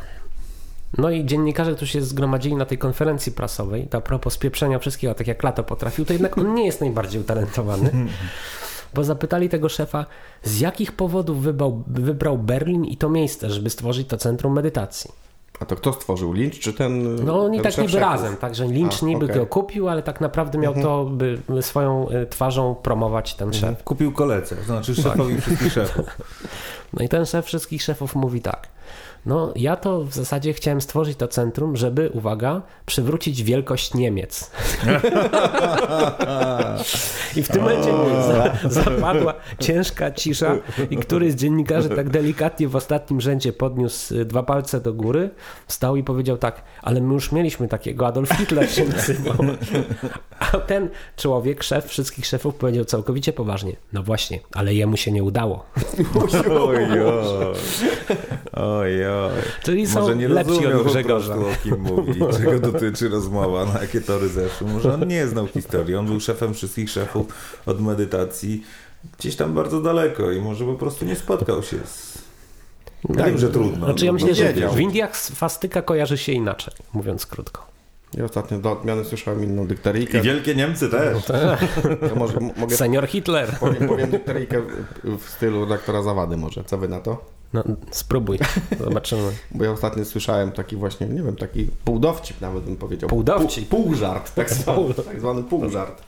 No i dziennikarze, którzy się zgromadzili na tej konferencji prasowej, to a propos spieprzenia wszystkiego, tak jak Lato potrafił, to jednak on nie jest najbardziej utalentowany. [LAUGHS] Bo zapytali tego szefa, z jakich powodów wybrał, wybrał Berlin i to miejsce, żeby stworzyć to centrum medytacji. A to kto stworzył? Lynch czy ten No oni ten tak niby szefów? razem, także Lynch A, niby okej. go kupił, ale tak naprawdę miał to by swoją e, twarzą promować ten szef. Kupił koledze, to znaczy szefowi wszystkich szefów. [LAUGHS] No i ten szef wszystkich szefów mówi tak. No, ja to w zasadzie chciałem stworzyć to centrum, żeby, uwaga, przywrócić wielkość Niemiec. [LAUGHS] I w tym momencie za, zapadła ciężka cisza i któryś z dziennikarzy tak delikatnie w ostatnim rzędzie podniósł y, dwa palce do góry, wstał i powiedział tak, ale my już mieliśmy takiego, Adolf Hitler się nazywał. A ten człowiek, szef wszystkich szefów powiedział całkowicie poważnie, no właśnie, ale jemu się nie udało. Oj, oj. Oj. Czyli są Może nie lepsi od po Grzegorza. prostu, o kim mówi, [LAUGHS] czego dotyczy rozmowa, na jakie tory zeszły. Może on nie znał historii, on był szefem wszystkich szefów od medytacji gdzieś tam bardzo daleko i może po prostu nie spotkał się z... Ja wiem, że trudno. Znaczy ja no, myślę, no, że w Indiach swastyka kojarzy się inaczej, mówiąc krótko. Ja ostatnio do odmiany słyszałem inną dykteryjkę. I wielkie Niemcy też. [LAUGHS] Ja może mogę Senior Hitler. powiem, powiem dykteryjkę w, w stylu doktora Zawady może. Co wy na to? No, spróbuj, zobaczymy. [LAUGHS] Bo ja ostatnio słyszałem taki właśnie, nie wiem, taki półdowcip nawet bym powiedział. Półdowcip? Pół, półżart, [LAUGHS] tak zwany, tak zwany półżart.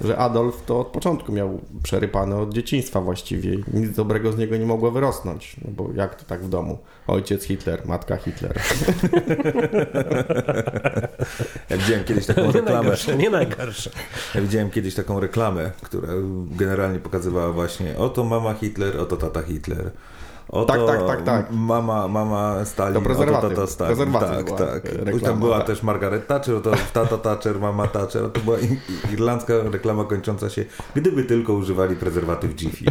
Że Adolf to od początku miał przerypane od dzieciństwa właściwie. i Nic dobrego z niego nie mogło wyrosnąć. No bo jak to tak w domu? Ojciec Hitler, matka Hitler. [LAUGHS] Ja widziałem kiedyś taką Nie reklamę. najgorsze, nie najgorsze. Ja widziałem kiedyś taką reklamę, która generalnie pokazywała właśnie oto mama Hitler, oto tata Hitler. Oto Tak, tak, tak, tak. Mama, mama Stalin, To oto prezerwatyw. tata Stalin. Prezerwatyw Tak, była, tak. e, Tam reklama, była tak. też Margaret Thatcher, to tata Thatcher, mama Thatcher. To była irlandzka reklama kończąca się, gdyby tylko używali prezerwatyw Jiffy.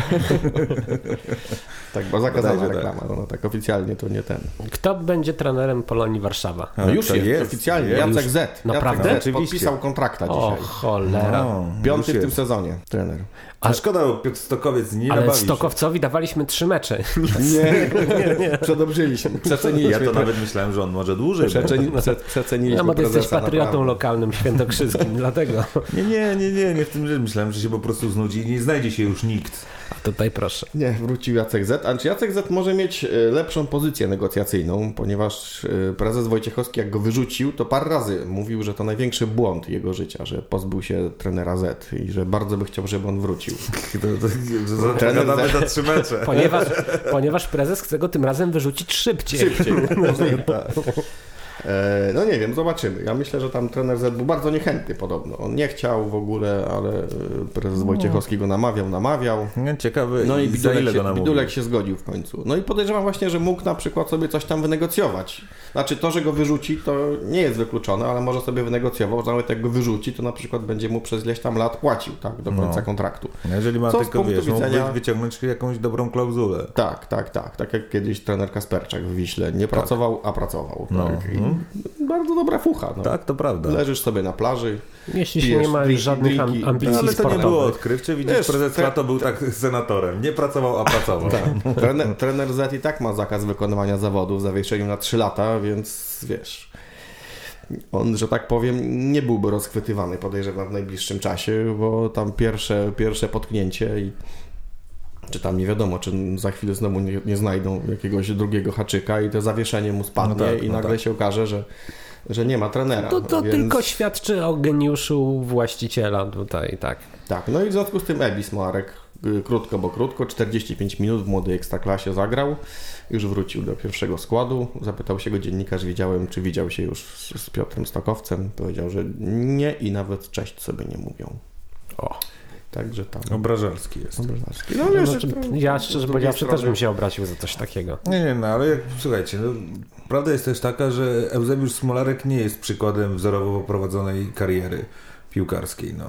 Tak, bo zakazana Bodajże tak. reklama. No tak oficjalnie to nie ten. Kto będzie trenerem Polonii Warszawa? A, No już to jest, oficjalnie. jest. Jacek Z. Naprawdę? Jacek Z podpisał kontrakta O dzisiaj. cholera. No, Piąty w tym jest. sezonie trener. A szkoda, bo Piotr Stokowiec nie Ale nabawi się. Stokowcowi dawaliśmy trzy mecze. [LAUGHS] Nie, nie, nie. Przedobrzyliśmy. Przeceniliśmy. Ja to nawet myślałem, że on może dłużej. Przeceni, prze, przeceniliśmy Ja bo ty jesteś patriotą naprawdę. lokalnym, świętokrzyskim, [LAUGHS] dlatego. Nie, nie, nie, nie, nie w tym rzecz. Myślałem, że się po prostu znudzi i nie znajdzie się już nikt. Tutaj proszę. Nie, wrócił Jacek Z. A czy Jacek Z może mieć e, lepszą pozycję negocjacyjną, ponieważ e, prezes Wojciechowski, jak go wyrzucił, to parę razy mówił, że to największy błąd jego życia, że pozbył się trenera Z i że bardzo by chciał, żeby on wrócił. [LAUGHS] Trener za- za trzy mecze. Ponieważ, ponieważ prezes chce go tym razem wyrzucić szybciej. Szybciej. [LAUGHS] Możliwe. E, No nie wiem, zobaczymy. Ja myślę, że tam trener Z był bardzo niechętny podobno. On nie chciał w ogóle, ale e, prezes Wojciechowski go namawiał, namawiał. Nie, ciekawy, No i Bidulek się? Bidulek się zgodził w końcu. No i podejrzewam właśnie, że mógł na przykład sobie coś tam wynegocjować. Znaczy to, że go wyrzuci, to nie jest wykluczone, ale może sobie wynegocjował, że nawet jak go wyrzuci, to na przykład będzie mu przez ileś tam lat płacił, tak, do końca No. kontraktu. Jeżeli ma Co tylko, wiesz, widzenia- wy- wyciągnąć jakąś dobrą klauzulę. Tak, tak, tak. Tak jak kiedyś trener Kasperczak w Wiśle. Nie pracował, a pracował. No, Tak. No, bardzo dobra fucha. No. Tak, to prawda. Leżysz sobie na plaży. Jeśli się nie ma żadnych am- ambicji No, ale to nie było odkrywcze. Widzisz, Wiesz, prezes te- Lato był tak senatorem. Nie pracował, a pracował. Tak. Trener, trener Z i tak ma zakaz wykonywania zawodów w zawieszeniu na 3 lata, więc wiesz. On, że tak powiem, nie byłby rozchwytywany, podejrzewam, w najbliższym czasie, bo tam pierwsze, pierwsze potknięcie i czy tam nie wiadomo, czy za chwilę znowu nie, nie znajdą jakiegoś drugiego haczyka i to zawieszenie mu spadnie No tak, i no nagle tak. się okaże, że, że nie ma trenera. To, to więc... tylko świadczy o geniuszu właściciela tutaj, tak. Tak, no i w związku z tym Ebis Moarek y, krótko, bo krótko, 45 minut w młodej ekstraklasie zagrał, już wrócił do pierwszego składu, zapytał się go dziennikarz, wiedziałem, czy widział się już z, z Piotrem Stokowcem, powiedział, że nie i nawet cześć sobie nie mówią. O. Także tam... Obrażalski jest. Obrażalski. No wiesz, Znaczy, to- ja szczerze powiedziawszy też bym się obraził za coś takiego. Nie, nie, no ale jak, słuchajcie, no, prawda jest też taka, że Eusebiusz Smolarek nie jest przykładem wzorowo poprowadzonej kariery piłkarskiej. No.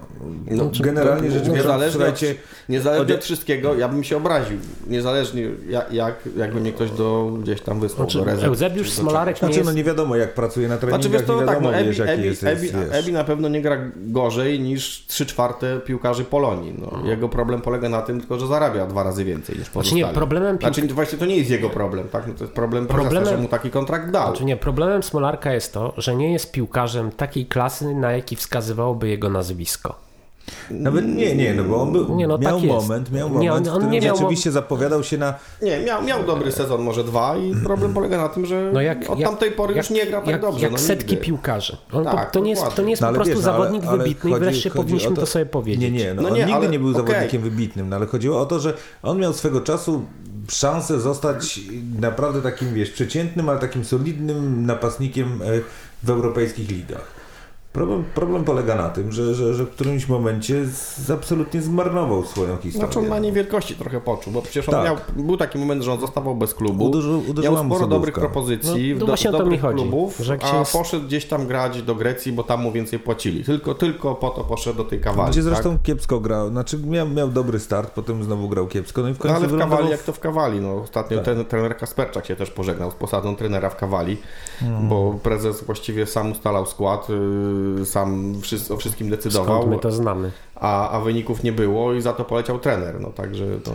No, Generalnie rzecz biorąc, niezależnie, od, niezależnie od- od wszystkiego, ja bym się obraził. Niezależnie jak, jak jakby mnie ktoś do gdzieś tam wysłał Znaczy, do rezerw. Eusebiusz Smolarek nie Znaczy, jest... no nie wiadomo jak pracuje na treningach, Znaczy wiesz, to nie tak, wiadomo, no, Ebi, wiesz, jaki Ebi, jest, Ebi, jest, wiesz. Ebi na pewno nie gra gorzej niż 3 czwarte piłkarzy Polonii. No, Jego problem polega na tym tylko, że zarabia dwa razy więcej niż Znaczy pozostali. nie, problemem piłk- Znaczy właśnie to nie jest jego problem, tak? No, to jest problem prezesa, Problemem- że mu taki kontrakt dał. Znaczy nie, problemem Smolarka jest to, że nie jest piłkarzem takiej klasy, na jaki wskazywałoby jego nazwisko. Nawet nie, nie, no bo on był, Nie, no miał tak moment, miał Nie, moment, on- w on którym nie miał rzeczywiście zapowiadał się na... Nie, miał, miał dobry sezon, może dwa i problem polega na tym, że No jak, od jak, tamtej pory jak, już nie gra tak jak, dobrze. Jak no, setki nigdy. piłkarzy. On Tak, po, to, nie jest, to nie jest No, po prostu wiesz, no, ale- zawodnik ale wybitny i wreszcie chodzi powinniśmy o to, sobie powiedzieć. Nie, nie, no, No on nie, nigdy ale- nie był okej. zawodnikiem wybitnym, no, ale chodziło o to, że on miał swego czasu szansę zostać naprawdę takim, wiesz, przeciętnym, ale takim solidnym napastnikiem e, w europejskich ligach. Problem, problem polega na tym, że, że, że w którymś momencie z, absolutnie zmarnował swoją historię. Znaczy on na niewielkości trochę poczuł, bo przecież on Tak. miał, był taki moment, że on zostawał bez klubu. Uderzył- miał sporo sobówka. dobrych propozycji, No, w no do, właśnie dobrych chodzi, klubów, a jest- poszedł gdzieś tam grać do Grecji, bo tam mu więcej płacili. Tylko, tylko po to poszedł do tej kawali. Gdzie zresztą tak? kiepsko grał, znaczy miał, miał dobry start, potem znowu grał kiepsko, no i w No końcu ale w kawali, jak to w kawali. No, ostatnio Tak. ten, trener Kasperczak się też pożegnał z posadą trenera w kawali, Hmm. bo prezes właściwie sam ustalał skład, yy, sam o wszystkim decydował, Skąd my to znamy? a, a wyników nie było i za to poleciał trener. No także no,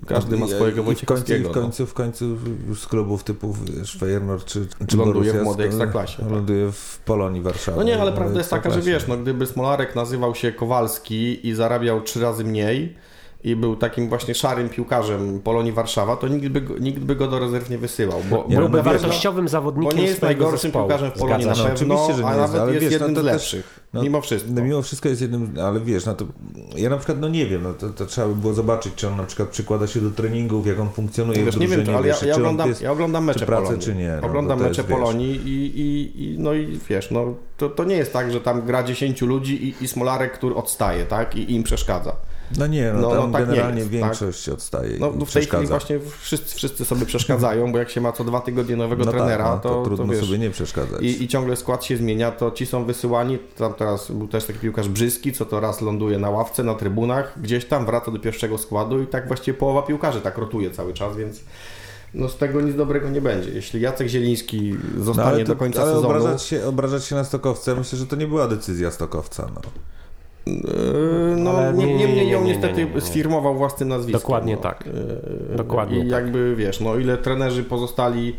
yy, każdy ma swojego i w końcu, i Wojciechowskiego. w no. końcu, w końcu z klubów typu wiesz, Feyenoord czy, czy Ląduje w Borussia młodej sk- ekstraklasie, tak. Ląduje w Polonii Warszawa. No nie, ale w prawda jest taka, że wiesz, no gdyby Smolarek nazywał się Kowalski i zarabiał trzy razy mniej i był takim właśnie szarym piłkarzem Polonii Warszawa, to nikt by, go- nikt by go do rezerw nie wysyłał. Bo, Nie, bo, no Byłby bo wiesz, wartościowym bo zawodnikiem nie jest najgorszym zespołu. piłkarzem w Polonii Zgadza na się. No, pewno, oczywiście, że a nie jest, nawet ale jest wiesz, no jednym to z lepszych. No, mimo wszystko. No, mimo wszystko jest jednym, ale wiesz, no to ja na przykład, no nie wiem, no to, to trzeba by było zobaczyć, czy on na przykład przykłada się do treningów, jak on funkcjonuje Wiesz, w nie drużynie, wiem, czy- ale ja, wiesz, ja, oglądam, jest, ja oglądam mecze czy pracę, Polonii. czy nie, no, oglądam bo mecze wiesz. Polonii i, i, i, no i wiesz, no, to, to nie jest tak, że tam gra 10 ludzi i, i Smolarek, który odstaje, tak, i im przeszkadza. No nie, no, No, no tam tak nie generalnie jest, tak? większość odstaje No i w tej chwili właśnie wszyscy, wszyscy sobie przeszkadzają, bo jak się ma co dwa tygodnie nowego no trenera, tak, no, to, to, to, trudno wiesz, sobie nie przeszkadzać. i, i ciągle skład się zmienia, to ci są wysyłani, tam teraz był też taki piłkarz Brzyski, co to raz ląduje na ławce, na trybunach, gdzieś tam wraca do pierwszego składu i tak właściwie połowa piłkarzy tak rotuje cały czas, więc no z tego nic dobrego nie będzie. Jeśli Jacek Zieliński No, zostanie ale, to, do końca ale sezonu... obrażać się, obrażać się na Stokowca, myślę, że to nie była decyzja Stokowca. No. No, Ale nie, nie, nie, nie, ją nie, nie, niestety nie, nie. sfirmował własnym nazwiskiem. Dokładnie no. tak. Yy, Dokładnie I tak. jakby, wiesz, no ile trenerzy pozostali...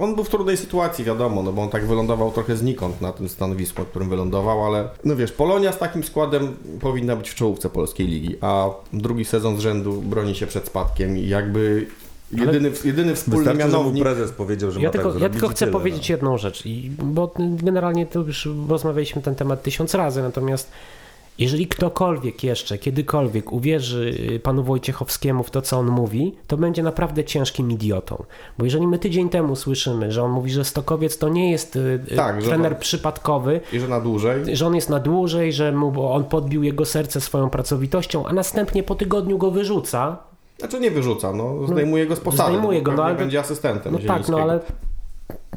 On był w trudnej sytuacji, wiadomo, no bo on tak wylądował trochę znikąd na tym stanowisku, na którym wylądował, ale no wiesz, Polonia z takim składem powinna być w czołówce polskiej ligi, a drugi sezon z rzędu broni się przed spadkiem i jakby jedyny, jedyny wspólny mianownik... prezes powiedział, że Ja ma tylko, tak ja tylko chcę tyle, powiedzieć no. jedną rzecz, i, bo generalnie to już rozmawialiśmy ten temat tysiąc razy, natomiast jeżeli ktokolwiek jeszcze, kiedykolwiek uwierzy y, panu Wojciechowskiemu w to, co on mówi, to będzie naprawdę ciężkim idiotą. Bo jeżeli my tydzień temu słyszymy, że on mówi, że Stokowiec to nie jest y, y, Tak, że trener to- przypadkowy, I że na dłużej... że on jest na dłużej, że mu, bo on podbił jego serce swoją pracowitością, a następnie po tygodniu go wyrzuca, Znaczy nie wyrzuca, no zdejmuje go z posady. zdejmuje go, no ale- będzie asystentem no tak, no ale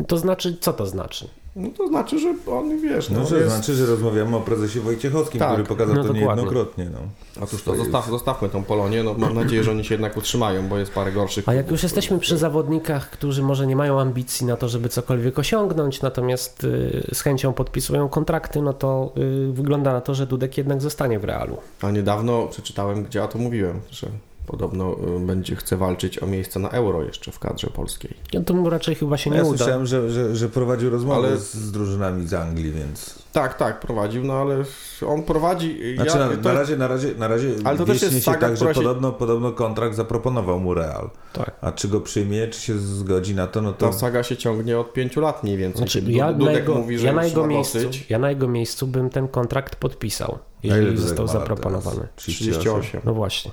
to znaczy, co to znaczy? No to znaczy, że on, wiesz, No, no, że jest... znaczy, że rozmawiamy o prezesie Wojciechowskim, Tak. który pokazał No to dokładnie. niejednokrotnie. No. A cóż, to zostaw, zostawmy tą Polonię, no mam nadzieję, że oni się jednak utrzymają, bo jest parę gorszych. A jak już jesteśmy przy zawodnikach, którzy może nie mają ambicji na to, żeby cokolwiek osiągnąć, natomiast y, z chęcią podpisują kontrakty, no to y, wygląda na to, że Dudek jednak zostanie w Realu. A niedawno przeczytałem, gdzie ja to mówiłem, że podobno y, będzie chce walczyć o miejsce na euro jeszcze w kadrze polskiej. Ja to mu raczej chyba się No nie ja uda. słyszałem, że, że, że prowadził rozmowy Ale- z, z drużynami z Anglii, więc... Tak, tak, prowadził, no ale on prowadzi. Znaczy, ja, na, to na, razie, na razie, na razie Ale to też jest się saga, tak, że się- podobno, podobno kontrakt zaproponował mu Real. Tak. A czy go przyjmie, czy się zgodzi na to, no to... Ta saga się ciągnie od pięciu lat mniej więcej. Znaczy, Kiedy ja, na Dudek jego, mówi, że ja, na jego miejscu, dosyć. ja na jego miejscu bym ten kontrakt podpisał, Dudek został zaproponowany. teraz? 38. No właśnie.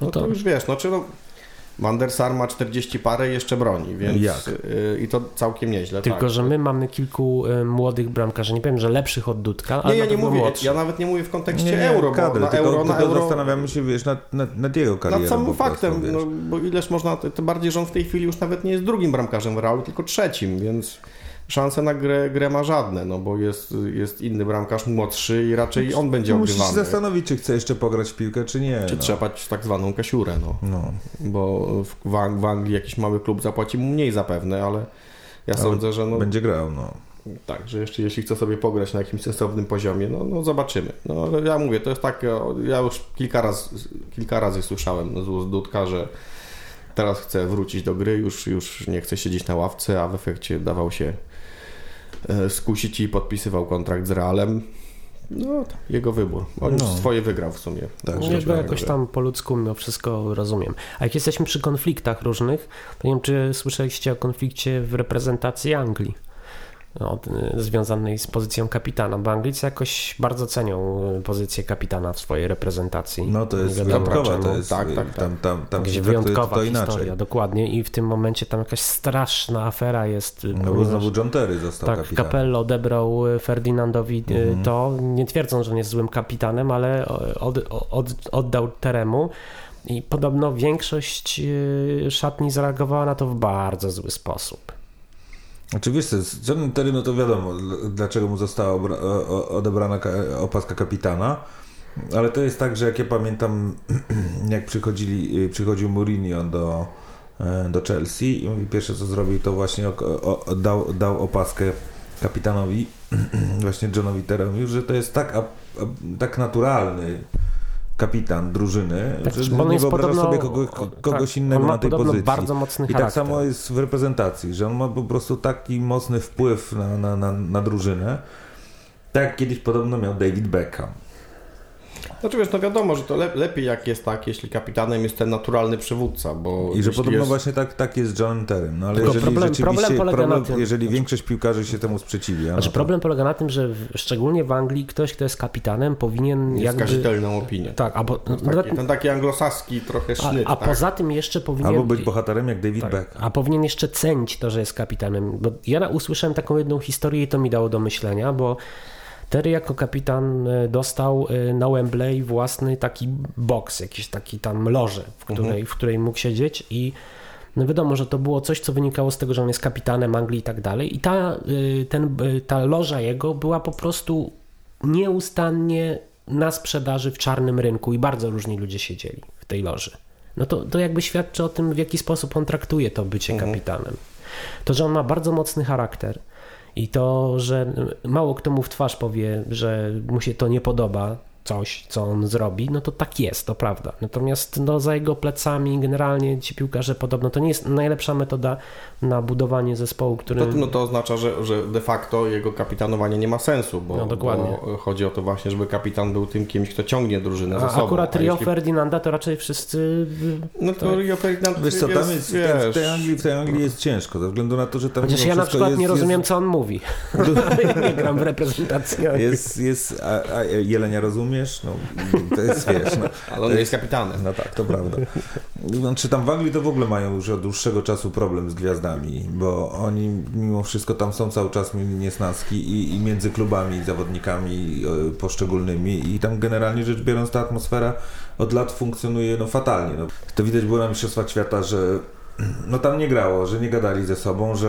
No No to to już wiesz, no czy no, Van der Sar ma 40 parę i jeszcze broni, więc Jak? y, i to całkiem nieźle. tylko, tak. że my mamy kilku y, młodych bramkarzy, nie powiem, że lepszych od Dudka, Nie, ale ja na nie mówię, młodszych. ja nawet nie mówię w kontekście Nie, nie, euro, kadry, bo na tylko, euro, na tylko euro zastanawiamy się, wiesz, nad, nad, nad jego karierą nad samym prostu, faktem, wiesz. no, bo ileż można, tym bardziej, że on w tej chwili już nawet nie jest drugim bramkarzem w Realu, tylko trzecim, więc szanse na grę, grę ma żadne, no bo jest, jest inny bramkarz młodszy i raczej on będzie Musisz się ogrywany. zastanowić, czy chce jeszcze pograć w piłkę, czy nie. Czy no. trzepać tak zwaną kasiurę, no. No. Bo w, w, Ang- w Anglii jakiś mały klub zapłaci mu mniej zapewne, ale ja Ale sądzę, że no, Będzie grał, no. tak, że jeszcze jeśli chce sobie pograć na jakimś sensownym poziomie, no, no zobaczymy. No ale ja mówię, to jest tak, ja już kilka razy, kilka razy słyszałem z ust Dudka, że teraz chce wrócić do gry, już, już nie chce siedzieć na ławce, a w efekcie dawał się skusić i podpisywał kontrakt z Realem. No, jego wybór. On już No. swoje wygrał w sumie. Tak, No, Ja go prawie jakoś wie. tam po ludzku mimo wszystko rozumiem. A jak jesteśmy przy konfliktach różnych, to nie wiem, czy słyszeliście o konflikcie w reprezentacji Anglii, od, y, związanej z pozycją kapitana, bo Anglicy jakoś bardzo cenią y, pozycję kapitana w swojej reprezentacji. No to jest wyjątkowa, to jest, Tak, tak, tak. tam, tam, tam Jakaś wyjątkowa to historia, inaczej. dokładnie. I w tym momencie tam jakaś straszna afera jest. y, No bo znowu John Terry został tak, kapitanem. Capello odebrał y, Ferdinandowi y, Mhm. to, nie twierdzą, że on jest złym kapitanem, ale od, od, oddał Teremu i podobno większość y, szatni zareagowała na to w bardzo zły sposób. Oczywiście, z Johnem no to wiadomo, dlaczego mu została odebrana ka- opaska kapitana, ale to jest tak, że jak ja pamiętam, [CLEARS THROAT] jak przychodzili, y, przychodził Mourinho do, e, do Chelsea i mówi, pierwsze co zrobił, to właśnie o, o, dał, dał opaskę kapitanowi, [CLEARS THROAT] właśnie Johnowi Terremu, że to jest tak, a, a, tak naturalny kapitan drużyny, Tak, że on nie wyobraża podobno, sobie kogo, ko- kogoś tak, innego na tej pozycji. bardzo mocny I tak charakter. samo jest w reprezentacji, że on ma po prostu taki mocny wpływ na, na, na, na drużynę, tak jak kiedyś podobno miał David Beckham. Znaczy wiesz, no wiadomo, że to le- lepiej jak jest tak, jeśli kapitanem jest ten naturalny przywódca, bo I że podobno jest... właśnie tak, tak jest z Johnem Terrym. No ale Tylko jeżeli problem- rzeczywiście problem polega na tym- jeżeli większość piłkarzy się temu sprzeciwia, Znaczy no to, problem polega na tym, że w, szczególnie w Anglii ktoś, kto jest kapitanem powinien Jest jakby... skazitelną opinię. Tak, albo, Taki, ten taki anglosaski trochę a, sznyt, a tak? poza tym jeszcze powinien... albo być bohaterem jak David Tak. Beckham. A powinien jeszcze cenić to, że jest kapitanem. Bo ja usłyszałem taką jedną historię i to mi dało do myślenia, bo Terry jako kapitan e, dostał e, na Wembley własny taki boks, jakiś taki tam loże, w której, w której mógł siedzieć i no wiadomo, że to było coś, co wynikało z tego, że on jest kapitanem Anglii i tak dalej. I ta, e, ten, ta loża jego była po prostu nieustannie na sprzedaży w czarnym rynku i bardzo różni ludzie siedzieli w tej loży. No to, to jakby świadczy o tym, w jaki sposób on traktuje to bycie kapitanem. To, że on ma bardzo mocny charakter i to, że mało kto mu w twarz powie, że mu się to nie podoba, coś, co on zrobi, no to tak jest, to prawda. Natomiast no, za jego plecami generalnie ci piłkarze podobno to nie jest najlepsza metoda na budowanie zespołu, który... To, no to oznacza, że, że de facto jego kapitanowanie nie ma sensu, bo, No, dokładnie. bo chodzi o to właśnie, żeby kapitan był tym kimś, kto ciągnie drużynę za A sobą. akurat Rio jeśli- Ferdinanda to raczej wszyscy... No to Rio Ferdinand Wiesz co, tam jest, wiesz, w, tej Anglii, w tej Anglii jest ciężko, ze względu na to, że tam Chociaż ja na przykład jest, nie rozumiem, jest, co on mówi. [LAUGHS] [LAUGHS] nie gram w reprezentacji. Jest, jest a, a Jelenia rozumiesz? No, to jest, wiesz, no, [LAUGHS] ale on jest kapitanem. No tak, to prawda. Znaczy tam w Anglii to w ogóle mają już od dłuższego czasu problem z gwiazdami, bo oni mimo wszystko tam są cały czas mieli niesnaski i, i między klubami, i zawodnikami e, poszczególnymi i tam generalnie rzecz biorąc ta atmosfera od lat funkcjonuje no fatalnie. No. To widać było na Mistrzostwach Świata, że no tam nie grało, że nie gadali ze sobą, że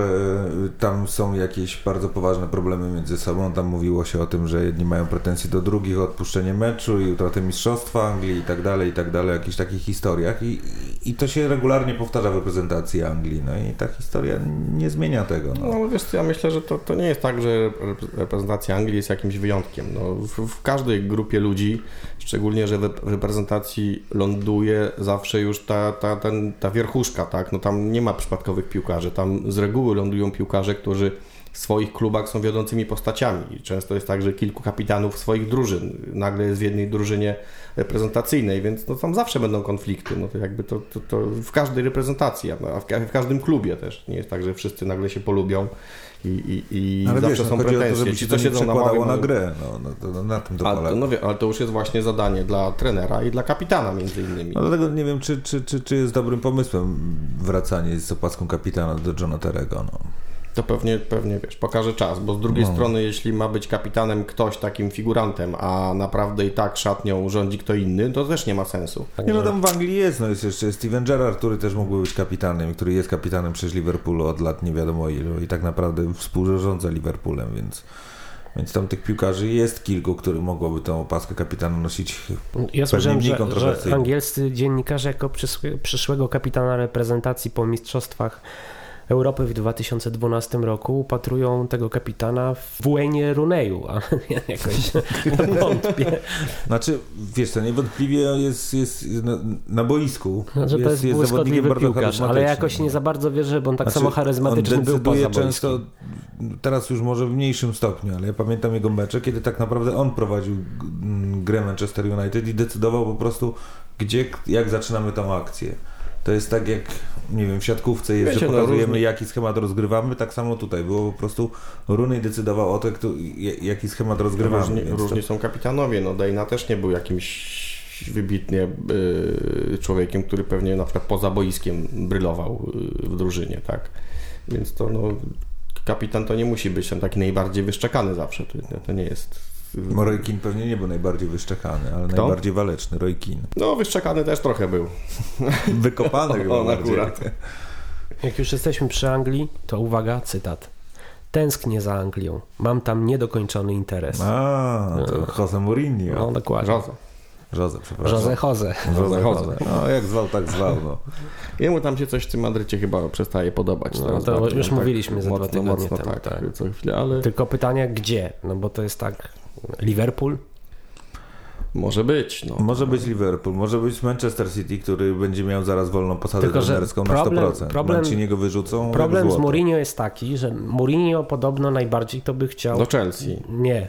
y, tam są jakieś bardzo poważne problemy między sobą. Tam mówiło się o tym, że jedni mają pretensje do drugich o odpuszczenie meczu i utratę mistrzostwa Anglii i tak dalej, i tak dalej, o jakichś takich historiach. I, i to się regularnie powtarza w reprezentacji Anglii. No i ta historia nie zmienia tego. No, no wiesz, ja myślę, że to, to nie jest tak, że reprezentacja Anglii jest jakimś wyjątkiem. No, w, w każdej grupie ludzi, szczególnie, że w reprezentacji ląduje zawsze już ta, ta, ten, ta wierchuszka, tak? No tam nie ma przypadkowych piłkarzy. Tam z reguły lądują piłkarze, którzy w swoich klubach są wiodącymi postaciami. Często jest tak, że kilku kapitanów swoich drużyn nagle jest w jednej drużynie reprezentacyjnej, więc no, tam zawsze będą konflikty. No to jakby to, to, to w każdej reprezentacji, a w, w każdym klubie też. Nie jest tak, że wszyscy nagle się polubią i, i, i ale zawsze wiesz, są no, pretensje. To, żeby Ci, to się przekładało na grę. No, no, to, no, na tym to A, polega. no wie, ale to już jest właśnie zadanie dla trenera i dla kapitana między innymi. No dlatego nie wiem, czy, czy, czy, czy jest dobrym pomysłem wracanie z opaską kapitana do Johna Terego. No. To pewnie, pewnie wiesz, pokaże czas, bo z drugiej No. strony, jeśli ma być kapitanem ktoś takim figurantem, a naprawdę i tak szatnią rządzi kto inny, to też nie ma sensu. Nie no tam w Anglii jest, no jest jeszcze Steven Gerrard, który też mógłby być kapitanem który jest kapitanem przez Liverpoolu od lat nie wiadomo ilu i tak naprawdę współrządza Liverpoolem, więc, więc tam tych piłkarzy jest kilku, który mogłoby tą opaskę kapitana nosić. Ja słyszałem, mniej że, że kontrowersyjnie. angielscy dziennikarze jako przyszłego kapitana reprezentacji po mistrzostwach Europy w 2012 roku upatrują tego kapitana w Wayne Runeju, ale [LAUGHS] ja jakoś wątpię. Znaczy, wiesz co, niewątpliwie jest, jest na, na boisku. No, że to jest, zawodnikiem błyskotliwy bardzo piłkarz, ale jakoś nie za bardzo wierzę, bo on tak Znaczy, samo charyzmatyczny on był decyduje poza często, boiskiem. teraz już może w mniejszym stopniu, ale ja pamiętam jego mecze, kiedy tak naprawdę on prowadził mm, grę Manchester United i decydował po prostu, gdzie, jak zaczynamy tą akcję. To jest tak jak, nie wiem, w siatkówce jest, Wiecie, że no, pokazujemy różnie- jaki schemat rozgrywamy, tak samo tutaj było po prostu Rooney decydował o tym, jaki schemat rozgrywamy. Różni, różni to, są kapitanowie. No Dejna też nie był jakimś wybitnie y, człowiekiem, który pewnie na przykład poza boiskiem brylował y, w drużynie, tak? Więc to no, kapitan to nie musi być ten taki najbardziej wyszczekany zawsze. To, to nie jest... Roy Keane pewnie nie był najbardziej wyszczekany, ale Kto? najbardziej waleczny, Roy Keane. No, wyszczekany też trochę był. Wykopany [LAUGHS] chyba On bardziej. akurat. Jak już jesteśmy przy Anglii, to uwaga, cytat. Tęsknię za Anglią. Mam tam niedokończony interes. A, to Jose Mourinho. No dokładnie. Jose. Jose, przepraszam. Jose Jose. Jose, Jose. Jose. No, jak zwał, tak zwał. No. Jemu tam się coś w tym Madrycie chyba przestaje podobać. No, to już tak mówiliśmy dwa mocno, tygodnie mocno, temu, tak, tak. co chwilę, ale Tylko pytanie, gdzie? No bo to jest tak. Liverpool? może być. No. Może być Liverpool, może być Manchester City, który będzie miał zaraz wolną posadę Tylko, trenerską problem- na 100%. problem- Manciniego wyrzucą. Problem z. Mourinho jest taki, że Mourinho podobno najbardziej to by chciał. Do Chelsea. Nie.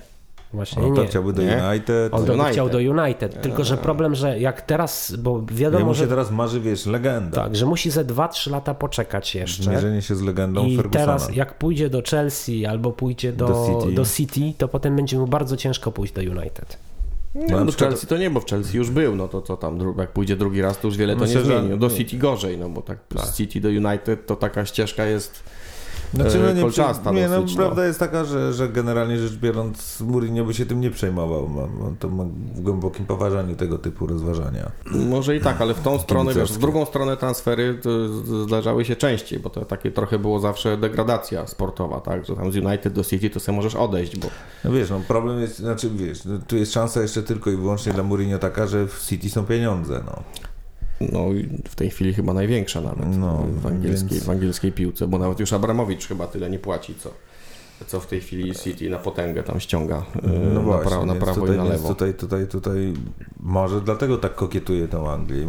Właśnie On to nie. chciałby do Nie? United. On to United. chciał do United. Tylko, że problem, że jak teraz, bo wiadomo, Jemu się że teraz marzy, wiesz, legenda. tak, że musi ze 2-3 lata poczekać jeszcze. Zmierzenie się z legendą I Fergusona. teraz jak pójdzie do Chelsea albo pójdzie do, Do City. do City, to potem będzie mu bardzo ciężko pójść do United. Nie, No, no, do przykład- Chelsea to nie, bo w Chelsea już był, no to co tam, jak pójdzie drugi raz, to już wiele to Myślę, nie że- zmieni. No, Do City gorzej, no bo tak, z City do United to taka ścieżka jest Znaczy, no e, nie, kolczasta nie no, dosyć, no. prawda jest taka, że, że generalnie rzecz biorąc Mourinho by się tym nie przejmował. On to ma w głębokim poważaniu tego typu rozważania. Może i tak, ale w tą stronę, wiesz, w drugą stronę transfery z- zdarzały się częściej, bo to takie trochę było zawsze degradacja sportowa, tak, że tam z United do City to sobie możesz odejść, bo No wiesz, no problem jest, znaczy wiesz, no, tu jest szansa jeszcze tylko i wyłącznie dla Mourinho taka, że w City są pieniądze, no. No w tej chwili chyba największa nawet No, w, angielskiej, więc- w angielskiej piłce, bo nawet już Abramowicz chyba tyle nie płaci, co, co w tej chwili City na potęgę tam ściąga e, No na, właśnie, pra, na prawo tutaj, i na lewo. Tutaj, tutaj, tutaj może dlatego tak kokietuje tą Anglię.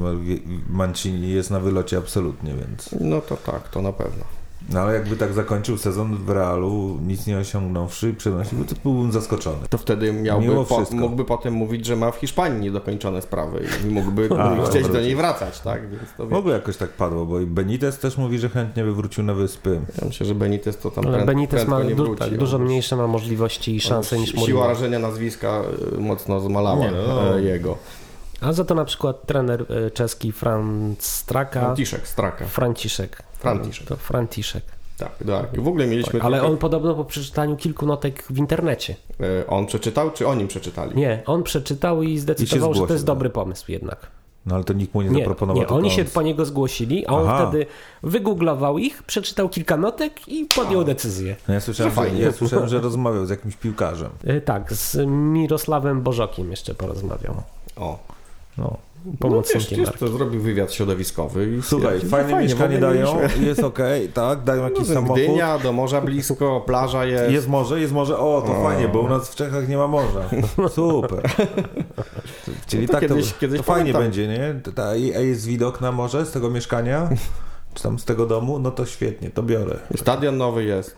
Mancini jest na wylocie absolutnie, więc... No to tak, to na pewno. No ale jakby tak zakończył sezon w Realu, nic nie osiągnąwszy i przenosił, to byłbym zaskoczony. To wtedy miałby Mimo po, wszystko. mógłby potem mówić, że ma w Hiszpanii niedokończone sprawy i mógłby [LAUGHS] A, chcieć dobra. do niej wracać, tak? Więc to jakoś tak padło, bo i Benitez też mówi, że chętnie by wrócił na wyspy. ja myślę, że Benitez to tam Ale pręd, Benitez prędko ma wróci. tak, dużo mniejsze ma możliwości i szanse niż Mourinho. Siła rażenia nazwiska y, mocno zmalała Nie, no. e, jego. A za to na przykład trener e, czeski Franz Straka, Franciszek, Straka. Franciszek. Franciszek. To Franciszek. Tak, tak. W ogóle mieliśmy... Ale tylko- on podobno po przeczytaniu kilku notek w internecie. e, on przeczytał, czy oni przeczytali? Nie, on przeczytał i zdecydował, że to jest tak. dobry pomysł jednak. No ale to nikt mu nie, Nie, zaproponował. nie oni się po niego zgłosili, a on Aha. wtedy wygooglował ich, przeczytał kilka notek i podjął decyzję. No ja, słyszałem, że, fajnie. ja słyszałem, że rozmawiał z jakimś piłkarzem. Y, Tak, z Mirosławem Bożokiem jeszcze porozmawiał. O. No. Pomocnikiem no, wiesz, marki. to zrobił wywiad środowiskowy i Słuchaj, fajne mieszkanie dają, jest okej, tak, dają [LAUGHS] jakiś No, samochód. Gdynia, do morza blisko, plaża jest. Jest morze, jest morze, o to O. fajnie, bo u nas w Czechach nie ma morza. Super. [LAUGHS] Czyli No to tak kiedyś- to, kiedyś to fajnie będzie, nie? A jest widok na morze z tego mieszkania? Czy tam z tego domu? No to świetnie, to biorę. Stadion nowy jest.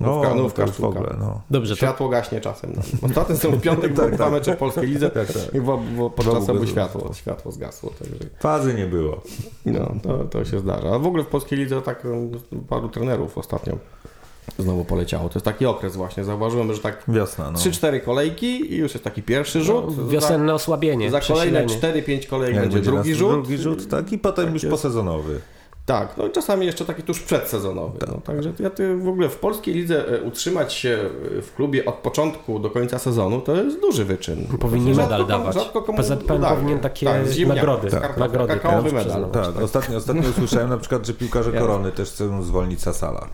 Nówka, no, nówka to w ogóle, no. Dobrze, to Światło gaśnie czasem. [LAUGHS] No. Ostatnio są w piątek Tak, dwa tak. mecze w Polskiej Lidze Tak, tak. i wo, wo, pod W czasem ogóle by to- światło, światło zgasło. Także, Fazy nie było. no, to, to się zdarza. A w ogóle w Polskiej Lidze tak um, paru trenerów ostatnio znowu poleciało. To jest taki okres właśnie. Zauważyłem, że tak Wiosna, no. 3-4 kolejki i już jest taki pierwszy rzut. no, wiosenne osłabienie. za, kolejne przesilenie. 4-5 kolejek będzie drugi rzut. Drugi rzut, tak, i potem Tak już jest. posezonowy. Tak, no i czasami jeszcze taki tuż przedsezonowy. No, także ja ty w ogóle w polskiej lidze e, utrzymać się e, w klubie od początku do końca sezonu to jest duży wyczyn. Powinni Rzadko medal komu- dawać. rzadko komu PZPN udaje. powinien takie Tak, z ziemniaka, nagrody, z karka- nagrody kakaowy medal. Tak, ostatnio, ostatnio [LAUGHS] usłyszałem na przykład, że piłkarze. Korony też chcą zwolnić Sasala.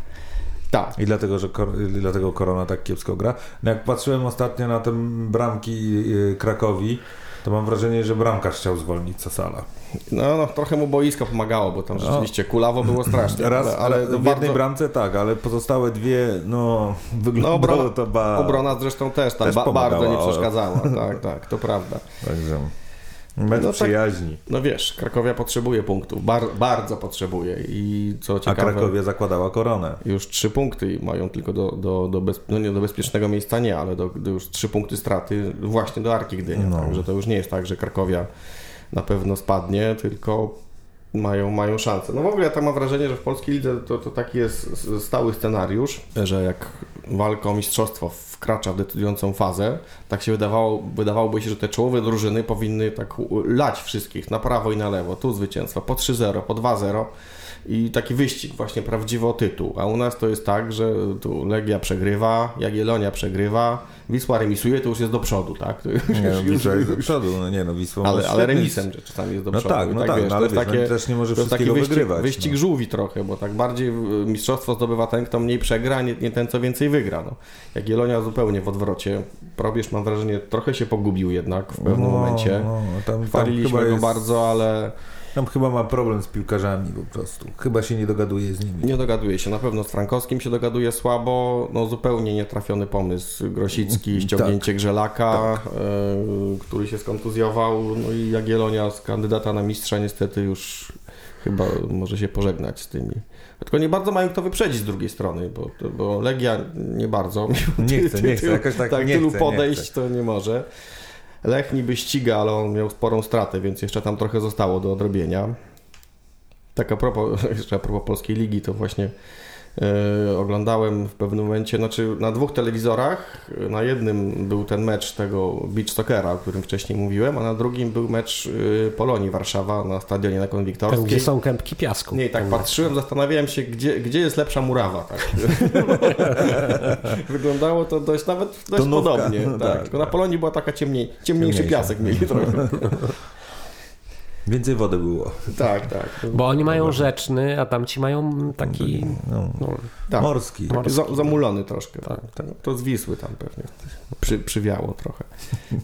Tak. I dlatego, że kor, dlatego Korona tak kiepsko gra. No jak patrzyłem ostatnio na te bramki y, Krakowi, to mam wrażenie, że bramkarz chciał zwolnić Sasala. No, no, trochę mu boisko pomagało, bo tam rzeczywiście kulawo było strasznie. Raz, ale, w jednej bardzo, bramce tak, ale pozostałe dwie, no no, wyglądało obrona, to ba... obrona zresztą też tam Też ba, bardzo nie przeszkadzała. Tak, tak, to prawda. Także mecz No tak. przyjaźni. No wiesz, Krakowia potrzebuje punktów, bar, bardzo potrzebuje i co A ciekawe... Krakowia zakładała koronę. już trzy punkty mają tylko do, do, do, bez, no nie do bezpiecznego miejsca nie, ale do, do już trzy punkty straty właśnie do Arki Gdynia. No. Także to już nie jest tak, że Krakowia na pewno spadnie, tylko mają, mają szansę. No w ogóle ja tak mam wrażenie, że w polskiej lidze to, to taki jest stały scenariusz, że jak walka o mistrzostwo wkracza w decydującą fazę, tak się wydawało, wydawałoby się, że te czołowe drużyny powinny tak lać wszystkich na prawo i na lewo. Tu zwycięstwa po 3-0, po 2-0 i taki wyścig właśnie prawdziwy o tytuł. A u nas to jest tak, że tu Legia przegrywa, Jagiellonia przegrywa, Wisła remisuje, to już jest do przodu, tak? To już, Nie, no, już- Wisła jest do przodu, no nie no, Wisła ale, ale remisem że czasami jest do No przodu. tak, I no tak, wiesz, no ale jest wiesz, no też nie może jest wszystkiego wyścig, wygrywać, Wyścig no. żółwi trochę, bo tak bardziej y, mistrzostwo zdobywa ten, kto mniej przegra, nie, nie ten, co więcej wygra. No. Jagiellonia zupełnie w odwrocie. Probierz, mam wrażenie, trochę się pogubił jednak w pewnym No, momencie. No, tam, tam, Chwaliliśmy go jest, bardzo, ale tam chyba ma problem z piłkarzami po prostu. Chyba się nie dogaduje z nimi. nie dogaduje się. Na pewno z Frankowskim się dogaduje słabo. No zupełnie nietrafiony pomysł. Grosicki, ściągnięcie Grzelaka, y, który się skontuzjował. No i Jagiellonia z kandydata na mistrza niestety już chyba może się pożegnać z tymi. Tylko nie bardzo mają kto wyprzedzić z drugiej strony, bo, bo Legia nie bardzo. Nie chce, nie chce, jakoś tak nie tylu chce, nie podejść chce. to nie może. Lech niby ściga, ale on miał sporą stratę, więc jeszcze tam trochę zostało do odrobienia. Tak a propos, [LAUGHS] jeszcze a propos polskiej ligi, to właśnie oglądałem w pewnym momencie, znaczy na dwóch telewizorach. Na jednym był ten mecz tego beach soccera, o którym wcześniej mówiłem, a na drugim był mecz e, Polonii Warszawa na stadionie na Tam, Konwiktorskiej. gdzie są kępki piasku. Nie, tak Tam- patrzyłem, zastanawiałem się, gdzie, gdzie jest lepsza murawa. Tak. [LAUGHS] Wyglądało to dość nawet dość podobnie. no tak. [LAUGHS] tak, Tylko na tak. Polonii była taka ciemniej, ciemniejszy Ciemniejsza. piasek mieli trochę. [LAUGHS] Więcej wody było. Tak, tak. Bo oni mają rzeczny, a tamci mają taki... No, No, tak. Morski. Za, zamulony troszkę. Tak, Tak, To z Wisły tam pewnie przy, przywiało trochę. [LAUGHS]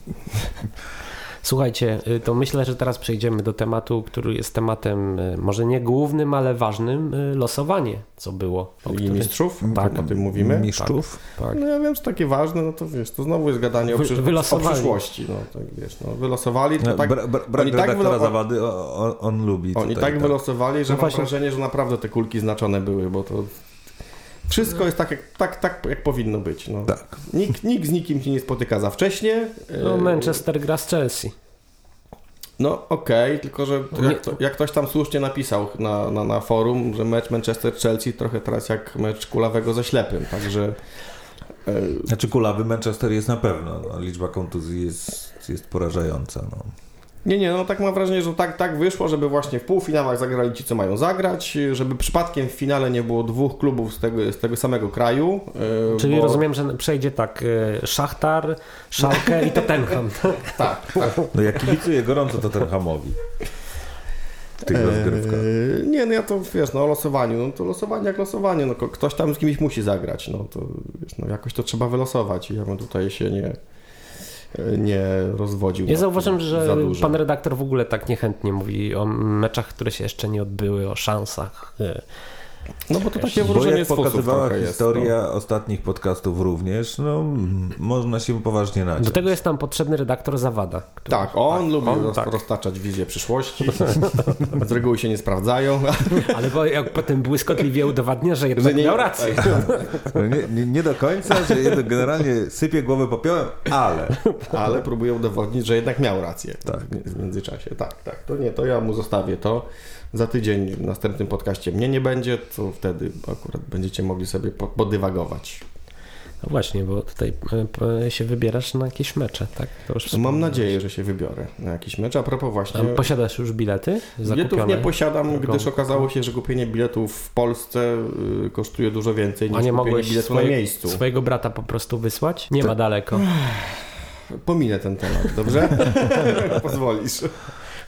Słuchajcie, y, to myślę, że teraz przejdziemy do tematu, który jest tematem y, może nie głównym, ale ważnym, y, losowanie, co było. o Ligi którym- Mistrzów, Tak. o tym mówimy. Mistrzów. Tak. No ja wiem, że takie ważne, no to wiesz, to znowu jest gadanie o, Wy- przysz- o przyszłości. No, tak, wiesz, no, wylosowali, to No, tak, bra, bra, oni tak redaktora wylo- zawady, o, o, on lubi. Oni tutaj, tak wylosowali, że No mam właśnie. wrażenie, że naprawdę te kulki znaczone były, bo to wszystko jest tak, jak, tak, tak, jak powinno być. No. Tak. Nikt, nikt z nikim się nie spotyka za wcześnie. No, E, Manchester gra z Chelsea. No okej, tylko że jak, to, jak ktoś tam słusznie napisał na, na, na forum, że mecz Manchester-Chelsea trochę teraz jak mecz kulawego ze ślepym, także e, Znaczy kulawy Manchester jest na pewno. No, liczba kontuzji jest, jest porażająca. No. Nie, nie, no tak mam wrażenie, że tak, tak wyszło, żeby właśnie w półfinałach zagrali ci, co mają zagrać, żeby przypadkiem w finale nie było dwóch klubów z tego, z tego samego kraju. yy, Czyli bo- rozumiem, że przejdzie tak y, Szachtar, Szalkę i Tottenham. [LAUGHS] Tak, tak. No ja kibicuję gorąco Tottenhamowi. Eee, nie, no ja to wiesz, no o losowaniu, no to losowanie jak losowanie, no ktoś tam z kimś musi zagrać, no to wiesz, no jakoś to trzeba wylosować i ja bym tutaj się nie, nie rozwodził. Ja nad zauważyłem, że pan redaktor w ogóle tak niechętnie mówi o meczach, które się jeszcze nie odbyły, o szansach. No bo to takie wróżenie fusów pokazywała jest, historia ostatnich podcastów również, no można się poważnie naciąć. Do tego jest nam potrzebny redaktor Zawada. No. Który... Tak, on lubi on roz, tak. roztaczać wizję przyszłości. [LAUGHS] Z reguły się nie sprawdzają. [LAUGHS] Ale bo jak potem błyskotliwie udowadnia, że jednak Że nie- miał rację. [LAUGHS] No Nie, nie, nie do końca, że jednak generalnie sypie głowę popiołem, ale Ale próbuję udowodnić, że jednak miał rację Tak. w, w międzyczasie. Tak, tak. To nie, to ja mu zostawię to. Za tydzień w następnym podcaście mnie nie będzie, to wtedy akurat będziecie mogli sobie po- podywagować. No właśnie, bo tutaj p- się wybierasz na jakieś mecze, tak? To Mam nadzieję, że się wybiorę na jakiś mecz. A propos właśnie... A Posiadasz już bilety Biletów zakupione? nie posiadam, Drogą. gdyż okazało się, że kupienie biletów w Polsce y, kosztuje dużo więcej A niż nie kupienie biletu swoje, na miejscu. swojego brata po prostu wysłać? Nie ma daleko. Pominę ten temat, dobrze? [LAUGHS] [LAUGHS] Pozwolisz.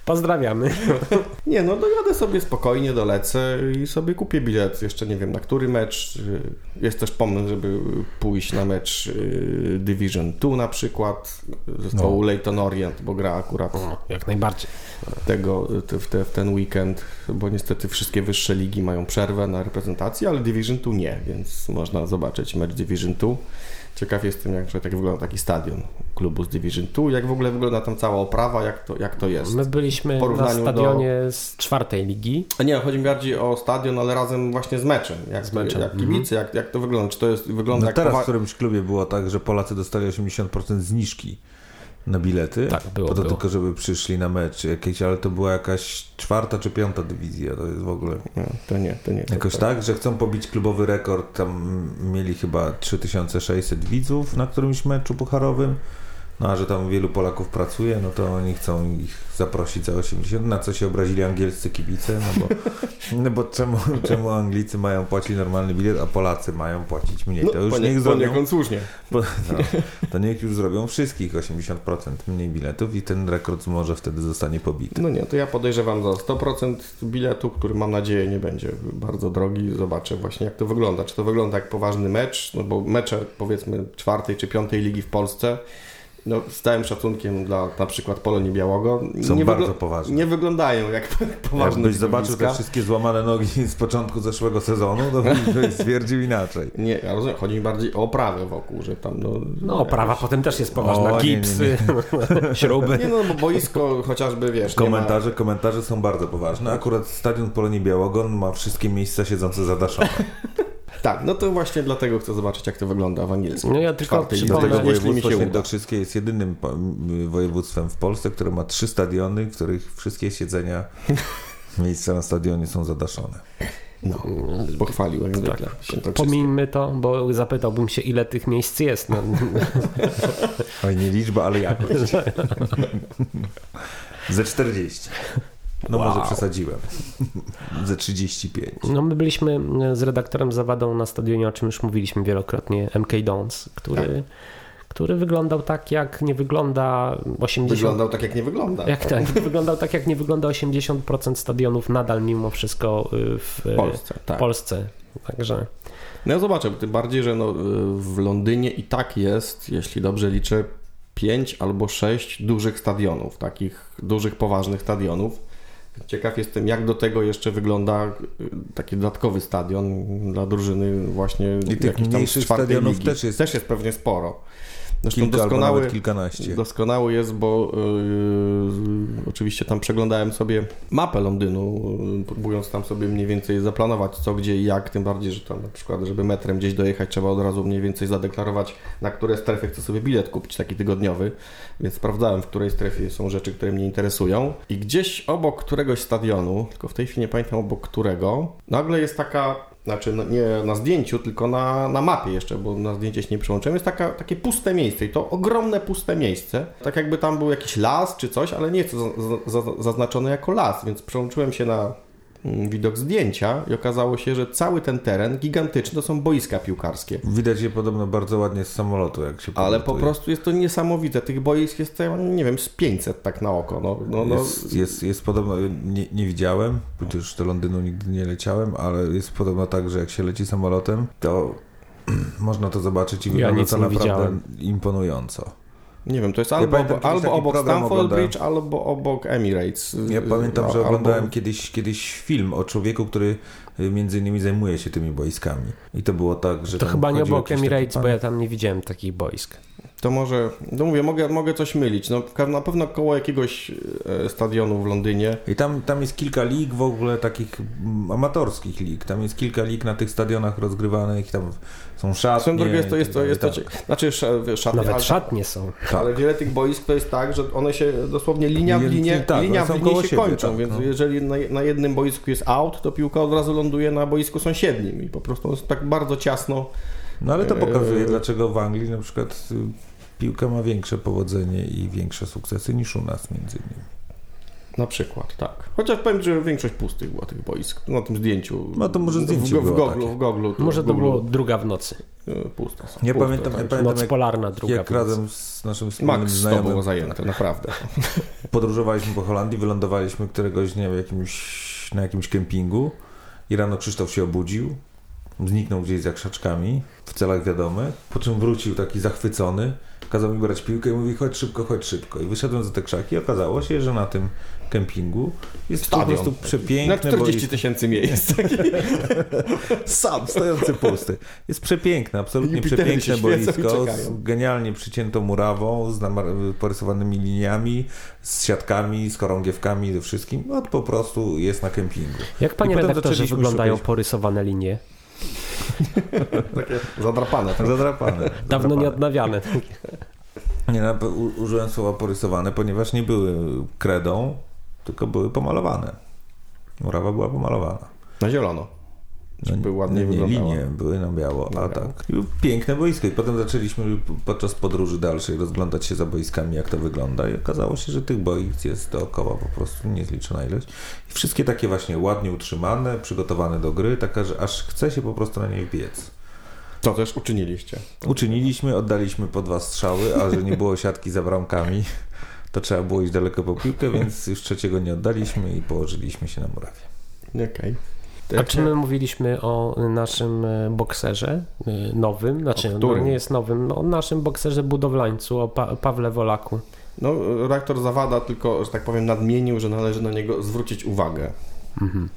Pozdrawiamy. [LAUGHS] Nie, no dojadę sobie spokojnie, dolecę i sobie kupię bilet. Jeszcze nie wiem na który mecz. Jest też pomysł, żeby pójść na mecz y, Division 2 na przykład zespołu No. Leyton Orient, bo gra akurat O, jak najbardziej. tego te, w, te, w ten weekend, bo niestety wszystkie wyższe ligi mają przerwę na reprezentację, ale Division 2 nie, więc można zobaczyć mecz Division 2. Ciekaw jestem, jak, tak wygląda taki stadion klubu z Division 2, jak w ogóle wygląda tam cała oprawa, jak to, jak to jest. My byliśmy W na porównaniu stadionie z czwartej ligi. A Nie, chodzi mi bardziej o stadion, ale razem właśnie z meczem. Jak, Z meczem, jak kibice, jak, jak to wygląda? Czy to jest, wygląda no jak teraz w powa- którymś klubie było tak, że Polacy dostali 80% zniżki na bilety. Tak, było, Po to było. tylko, żeby przyszli na mecz jakieś, ale to była jakaś czwarta czy piąta dywizja, to jest w ogóle... Nie, to nie, to nie. To Jakoś tak, że chcą pobić klubowy rekord. Tam mieli chyba 3600 widzów na którymś meczu pucharowym. No a że tam wielu Polaków pracuje, no to oni chcą ich zaprosić za 80, na co się obrazili angielscy kibice, no bo, [LAUGHS] no bo czemu, czemu Anglicy mają płacić normalny bilet, a Polacy mają płacić mniej. No, To już ponie- niech zrobią, słusznie. bo, no, to niech już zrobią wszystkich 80% mniej biletów i ten rekord może wtedy zostanie pobity. No nie, to ja podejrzewam za 100% biletu, który mam nadzieję nie będzie bardzo drogi. Zobaczę właśnie jak to wygląda. Czy to wygląda jak poważny mecz, no bo mecze powiedzmy czwartej czy piątej ligi w Polsce no, z całym szacunkiem dla na przykład Polonii Białogo Są nie bardzo poważne. Nie wyglądają jak [LAUGHS] poważne Jakbyś zobaczył te wszystkie złamane nogi [LAUGHS] z początku zeszłego sezonu, to byś [LAUGHS] stwierdził inaczej. Nie, ja rozumiem, chodzi mi bardziej o oprawę wokół, że tam no... No, oprawa potem też jest poważna. O, nie, nie, Gips, nie. śruby. Nie no, bo boisko chociażby, wiesz, nie ma... Komentarze, komentarze są bardzo poważne. Akurat stadion Polonii Białogon ma wszystkie miejsca siedzące zadaszone. Tak, no to właśnie dlatego chcę zobaczyć, jak to wygląda w angielskim. No ja tylko przypomnę- Dlatego województwo świętokrzyskie jest jedynym województwem w Polsce, które ma trzy stadiony, w których wszystkie siedzenia, [LAUGHS] miejsca na stadionie są zadaszone. No, pochwalił jak zwykle. Tak. Świętokrzyskie. Pomińmy to, bo zapytałbym się, ile tych miejsc jest. No, Oj, nie liczba, ale jakość. [LAUGHS] Ze 40. No może Wow. przesadziłem. [LAUGHS] Ze 35. no my byliśmy z redaktorem Zawadą na stadionie, o czym już mówiliśmy wielokrotnie, MK Dons, który, który wyglądał tak, jak nie wygląda 80... Wyglądał tak, jak nie wygląda. Jak tak, [LAUGHS] wyglądał tak, jak nie wygląda 80% stadionów nadal mimo wszystko y, w W Polsce, tak. Polsce. Także No ja zobaczę, tym bardziej, że no, w Londynie i tak jest, jeśli dobrze liczę, pięć albo sześć dużych stadionów, takich dużych, poważnych stadionów. Ciekaw jestem, jak do tego jeszcze wygląda y, taki dodatkowy stadion dla drużyny właśnie I tych mniejszych stadionów ligi. też jest- też jest pewnie sporo. Zresztą Kilka doskonały, nawet kilkanaście. Doskonały jest, bo yy, oczywiście tam przeglądałem sobie mapę Londynu, yy, próbując tam sobie mniej więcej zaplanować co, gdzie i jak, tym bardziej, że tam na przykład, żeby metrem gdzieś dojechać, trzeba od razu mniej więcej zadeklarować, na które strefy chcę sobie bilet kupić, taki tygodniowy, więc sprawdzałem, w której strefie są rzeczy, które mnie interesują i gdzieś obok któregoś stadionu, tylko w tej chwili nie pamiętam obok którego, nagle jest taka znaczy no, nie na zdjęciu, tylko na, na mapie jeszcze, bo na zdjęcie się nie przyłączyłem, jest taka, takie puste miejsce i to ogromne puste miejsce. Tak jakby tam był jakiś las czy coś, ale nie jest to za, za, zaznaczone jako las, więc przełączyłem się na widok zdjęcia i okazało się, że cały ten teren gigantyczny to są boiska piłkarskie. Widać je podobno bardzo ładnie z samolotu, jak się Ale po podlatuje. prostu jest to niesamowite. Tych boisk jest, nie wiem, z 500 tak na oko. No, no, no, Jest, jest, jest podobno, nie, nie widziałem, chociaż do Londynu nigdy nie leciałem, ale jest podobno tak, że jak się leci samolotem, to [CLEARS THROAT] można to zobaczyć i Ja wygląda to naprawdę widziałem. imponująco. Nie wiem, to jest Ja albo, pamiętam, albo obok Stamford oglądałem. Bridge, albo obok Emirates. Ja pamiętam, że Albo- oglądałem kiedyś, kiedyś film o człowieku, który y, między innymi zajmuje się tymi boiskami. I to było tak, że To chyba nie obok Emirates, pan- bo ja tam nie widziałem takich boisk. To może, no mówię, mogę, mogę coś mylić. No, na pewno koło jakiegoś e, stadionu w Londynie. I tam, tam jest kilka lig w ogóle takich mm, amatorskich lig. Tam jest kilka lig na tych stadionach rozgrywanych, tam są szatnie. Swoją drogą jest to, jest to, tak jest to, dalej. cie- znaczy szatnie, Nawet ale, szatnie są. Tak. ale wiele tych boisk to jest tak, że one się dosłownie linia w Linie- linie, tak, linia w są linie koło się siebie, kończą, tak, więc no. jeżeli na, na jednym boisku jest out, to piłka od razu ląduje na boisku sąsiednim i po prostu jest tak bardzo ciasno. No ale to pokazuje, Eee. dlaczego w Anglii na przykład y, piłka ma większe powodzenie i większe sukcesy niż u nas między innymi. Na przykład, tak. Chociaż powiem, że większość pustych była tych boisk. Na tym zdjęciu. No to może w, zdjęcie w, w, było goglu, w goglu. Może w to Googlu, było druga w nocy. e, są. Ja puste, pamiętam, ja tak. pamiętam Noc jak, polarna druga jak w nocy. razem z naszym wspólnym Max to znajomym było zajęte, naprawdę. [LAUGHS] podróżowaliśmy po Holandii, wylądowaliśmy któregoś dnia w jakimś, na jakimś kempingu i rano Krzysztof się obudził, zniknął gdzieś za krzaczkami w celach wiadomych, po czym wrócił taki zachwycony, kazał mi brać piłkę i mówi chodź szybko, chodź szybko. I wyszedłem za te krzaki i okazało się, że na tym kempingu jest Stadion. po prostu Na przepiękne 40 boisko. tysięcy miejsc. [LAUGHS] Sam, stojący pusty. Jest przepiękne, absolutnie Jupitery przepiękne boisko, z genialnie przyciętą murawą, z porysowanymi liniami, z siatkami, z korągiewkami, ze wszystkim. No po prostu jest na kempingu. Jak panie redaktorze wyglądają szukać- porysowane linie? [LAUGHS] Takie zadrapane. tak? Zadrapane. Dawno nie zadrapane. odnawiane. Nie, no, użyłem słowa porysowane, ponieważ nie były kredą, tylko były pomalowane. Murawa była pomalowana. Na zielono. Żeby ładnie nie, nie, wyglądała. linie były na biało, Na a biało. tak. I Piękne boisko i potem zaczęliśmy podczas podróży dalszej rozglądać się za boiskami, jak to wygląda i okazało się, że tych boisk jest dookoła po prostu niezliczona ilość. I wszystkie takie właśnie ładnie utrzymane, przygotowane do gry, taka, że aż chce się po prostu na niej biec. To też uczyniliście. Uczyniliśmy, oddaliśmy po dwa strzały, a że nie było siatki za bramkami, to trzeba było iść daleko po piłkę, więc już trzeciego nie oddaliśmy i położyliśmy się na murawie. Okej. A czy my mówiliśmy o naszym e, bokserze e, nowym? Znaczy, no nie jest nowym, no, o naszym bokserze budowlańcu, o pa Pawle Wolaku. No, redaktor Zawada tylko, że tak powiem, nadmienił, że należy na niego zwrócić uwagę. Mhm.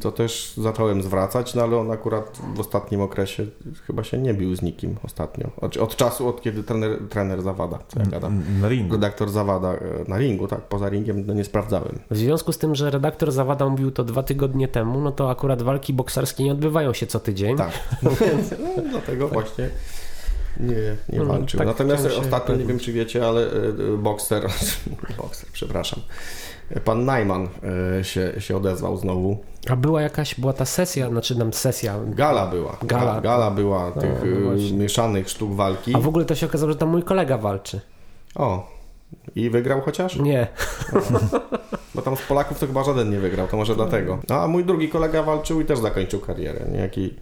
To też zacząłem zwracać, no ale on akurat w ostatnim okresie chyba się nie bił z nikim ostatnio. Od, od czasu, od kiedy trener, trener Zawada, co ja gadam. Na ringu. Redaktor Zawada e, na ringu, tak, poza ringiem no nie sprawdzałem. W związku z tym, że redaktor Zawada mówił to dwa tygodnie temu, no to akurat walki bokserskie nie odbywają się co tydzień. Tak, [LAUGHS] Więc, no, dlatego właśnie nie, nie No, walczył. tak Natomiast ostatnio, nie wiem czy wiecie, ale e, bokser, [LAUGHS] bokser, przepraszam, pan Najman e, się, się odezwał znowu. A była jakaś, była ta sesja, znaczy tam sesja. Gala była. Gala. Gala, była tych no e, mieszanych sztuk walki. A w ogóle to się okazało, że tam mój kolega walczy. O, i wygrał chociaż? Nie. [LAUGHS] Bo tam z Polaków to chyba żaden nie wygrał, to może dlatego. No, a mój drugi kolega walczył i też zakończył karierę, niejaki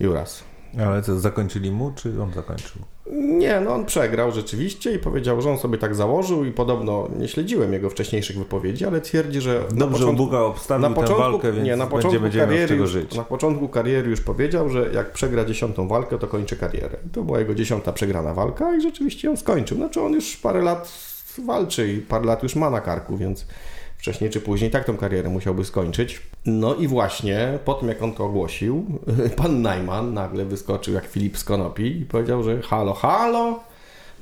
Juras. Ale co, zakończyli mu, czy on zakończył? Nie, no on przegrał rzeczywiście i powiedział, że on sobie tak założył i podobno nie śledziłem jego wcześniejszych wypowiedzi, ale twierdzi, że Dobrze, początku, Buga obstawił na początku, walkę, więc nie, na będzie, początku z kariery już, żyć. na początku kariery już powiedział, że jak przegra dziesiątą walkę, to kończy karierę. To była jego dziesiąta przegrana walka i rzeczywiście ją skończył. Znaczy on już parę lat walczy i parę lat już ma na karku, więc wcześniej czy później tak tą karierę musiałby skończyć. No i właśnie po tym, jak on to ogłosił, [LAUGHS] pan Najman nagle wyskoczył jak Filip z Konopi i powiedział, że halo, halo,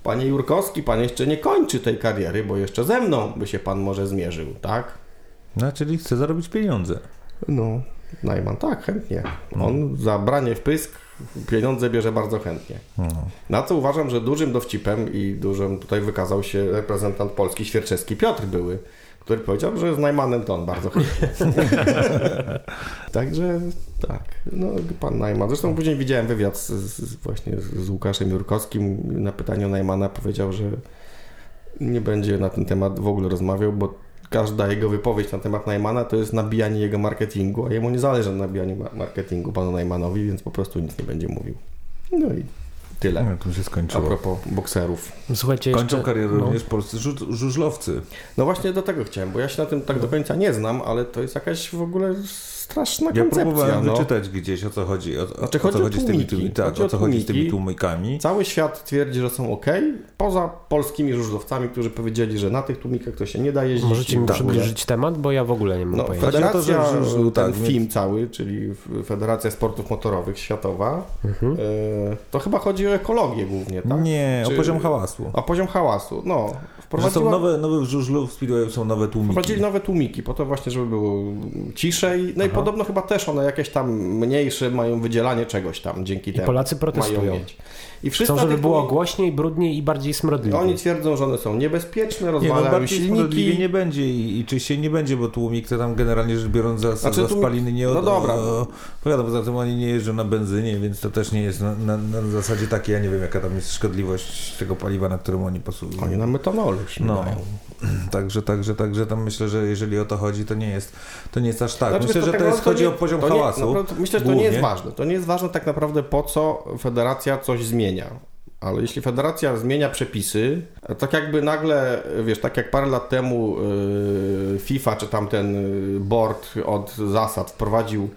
panie Jurkowski, pan jeszcze nie kończy tej kariery, bo jeszcze ze mną by się pan może zmierzył, tak? No, czyli chce zarobić pieniądze. No, Najman, tak, chętnie. On za branie w pysk pieniądze bierze bardzo chętnie. No. Na co uważam, że dużym dowcipem i dużym tutaj wykazał się reprezentant Polski Świerczewski Piotr były, który powiedział, że z Najmanem to on bardzo chętnie. [LAUGHS] Także tak, no pan Najman. Zresztą później widziałem wywiad z, z, właśnie z Łukaszem Jurkowskim. Na pytanie o Najmana powiedział, że nie będzie na ten temat w ogóle rozmawiał, bo każda jego wypowiedź na temat Najmana to jest nabijanie jego marketingu, a jemu nie zależy na nabijaniu ma- marketingu panu Najmanowi, więc po prostu nic nie będzie mówił. No i tyle. No, tu się A skończyło. propos bokserów. Słuchajcie, Kończą jeszcze, karierę no, również polscy żu- żużlowcy. No właśnie do tego chciałem, bo ja się na tym tak do końca nie znam, ale to jest jakaś w ogóle straszna Ja koncepcja. próbowałem no. wyczytać gdzieś o co chodzi. O, o, Znaczy, o chodzi co chodzi z tymi tłumikami. Tak, Chodzi o o co chodzi z tymi tłumikami. Cały świat twierdzi, że są ok, poza polskimi żużlowcami, którzy powiedzieli, że na tych tłumikach to się nie da jeździć. możecie mi Tak, przybliżyć temat, bo ja w ogóle nie mam No, pojęcia. Chodzi o to, że Federacja, żużlu, ten tak, film cały, czyli Federacja Sportów Motorowych Światowa, Mhm. e, to chyba chodzi o ekologię głównie, tak? Nie, Czy- o poziom hałasu. O poziom hałasu, no. Że są nowe, nowe w żużlu, w Speedwayu są nowe tłumiki. wprowadzili nowe tłumiki, po to właśnie, żeby było ciszej. No i podobno chyba też one jakieś tam mniejsze mają wydzielanie czegoś tam dzięki I temu. Polacy mają protestują. I Chcą, na żeby tych było głośniej, brudniej i bardziej smrodliwie. Oni twierdzą, że one są niebezpieczne, Nie, no rozwalają bardziej sprawiedliwie silniki. nie będzie i, i czyściej nie będzie, bo tłumik to tam generalnie rzecz biorąc za, Znaczy, za spaliny nie od... no dobra. Powiadam, poza tym oni nie jeżdżą na benzynie, więc to też nie jest na, na, na zasadzie takiej, ja nie wiem jaka tam jest szkodliwość tego paliwa, na którym oni posługują. Oni na metanolu No, śmigają. [CLEARS THROAT] także, także, także tam myślę, że jeżeli o to chodzi, to nie jest, to nie jest aż tak. Znaczy, myślę, wiesz, że to jest, chodzi nie- o poziom to nie- hałasu. naprawdę, myślę, że to nie jest ważne. To nie jest ważne tak naprawdę po co federacja coś zmienia. Ale jeśli federacja zmienia przepisy, tak jakby nagle, wiesz, tak jak parę lat temu yy, FIFA czy tamten yy, board od zasad wprowadził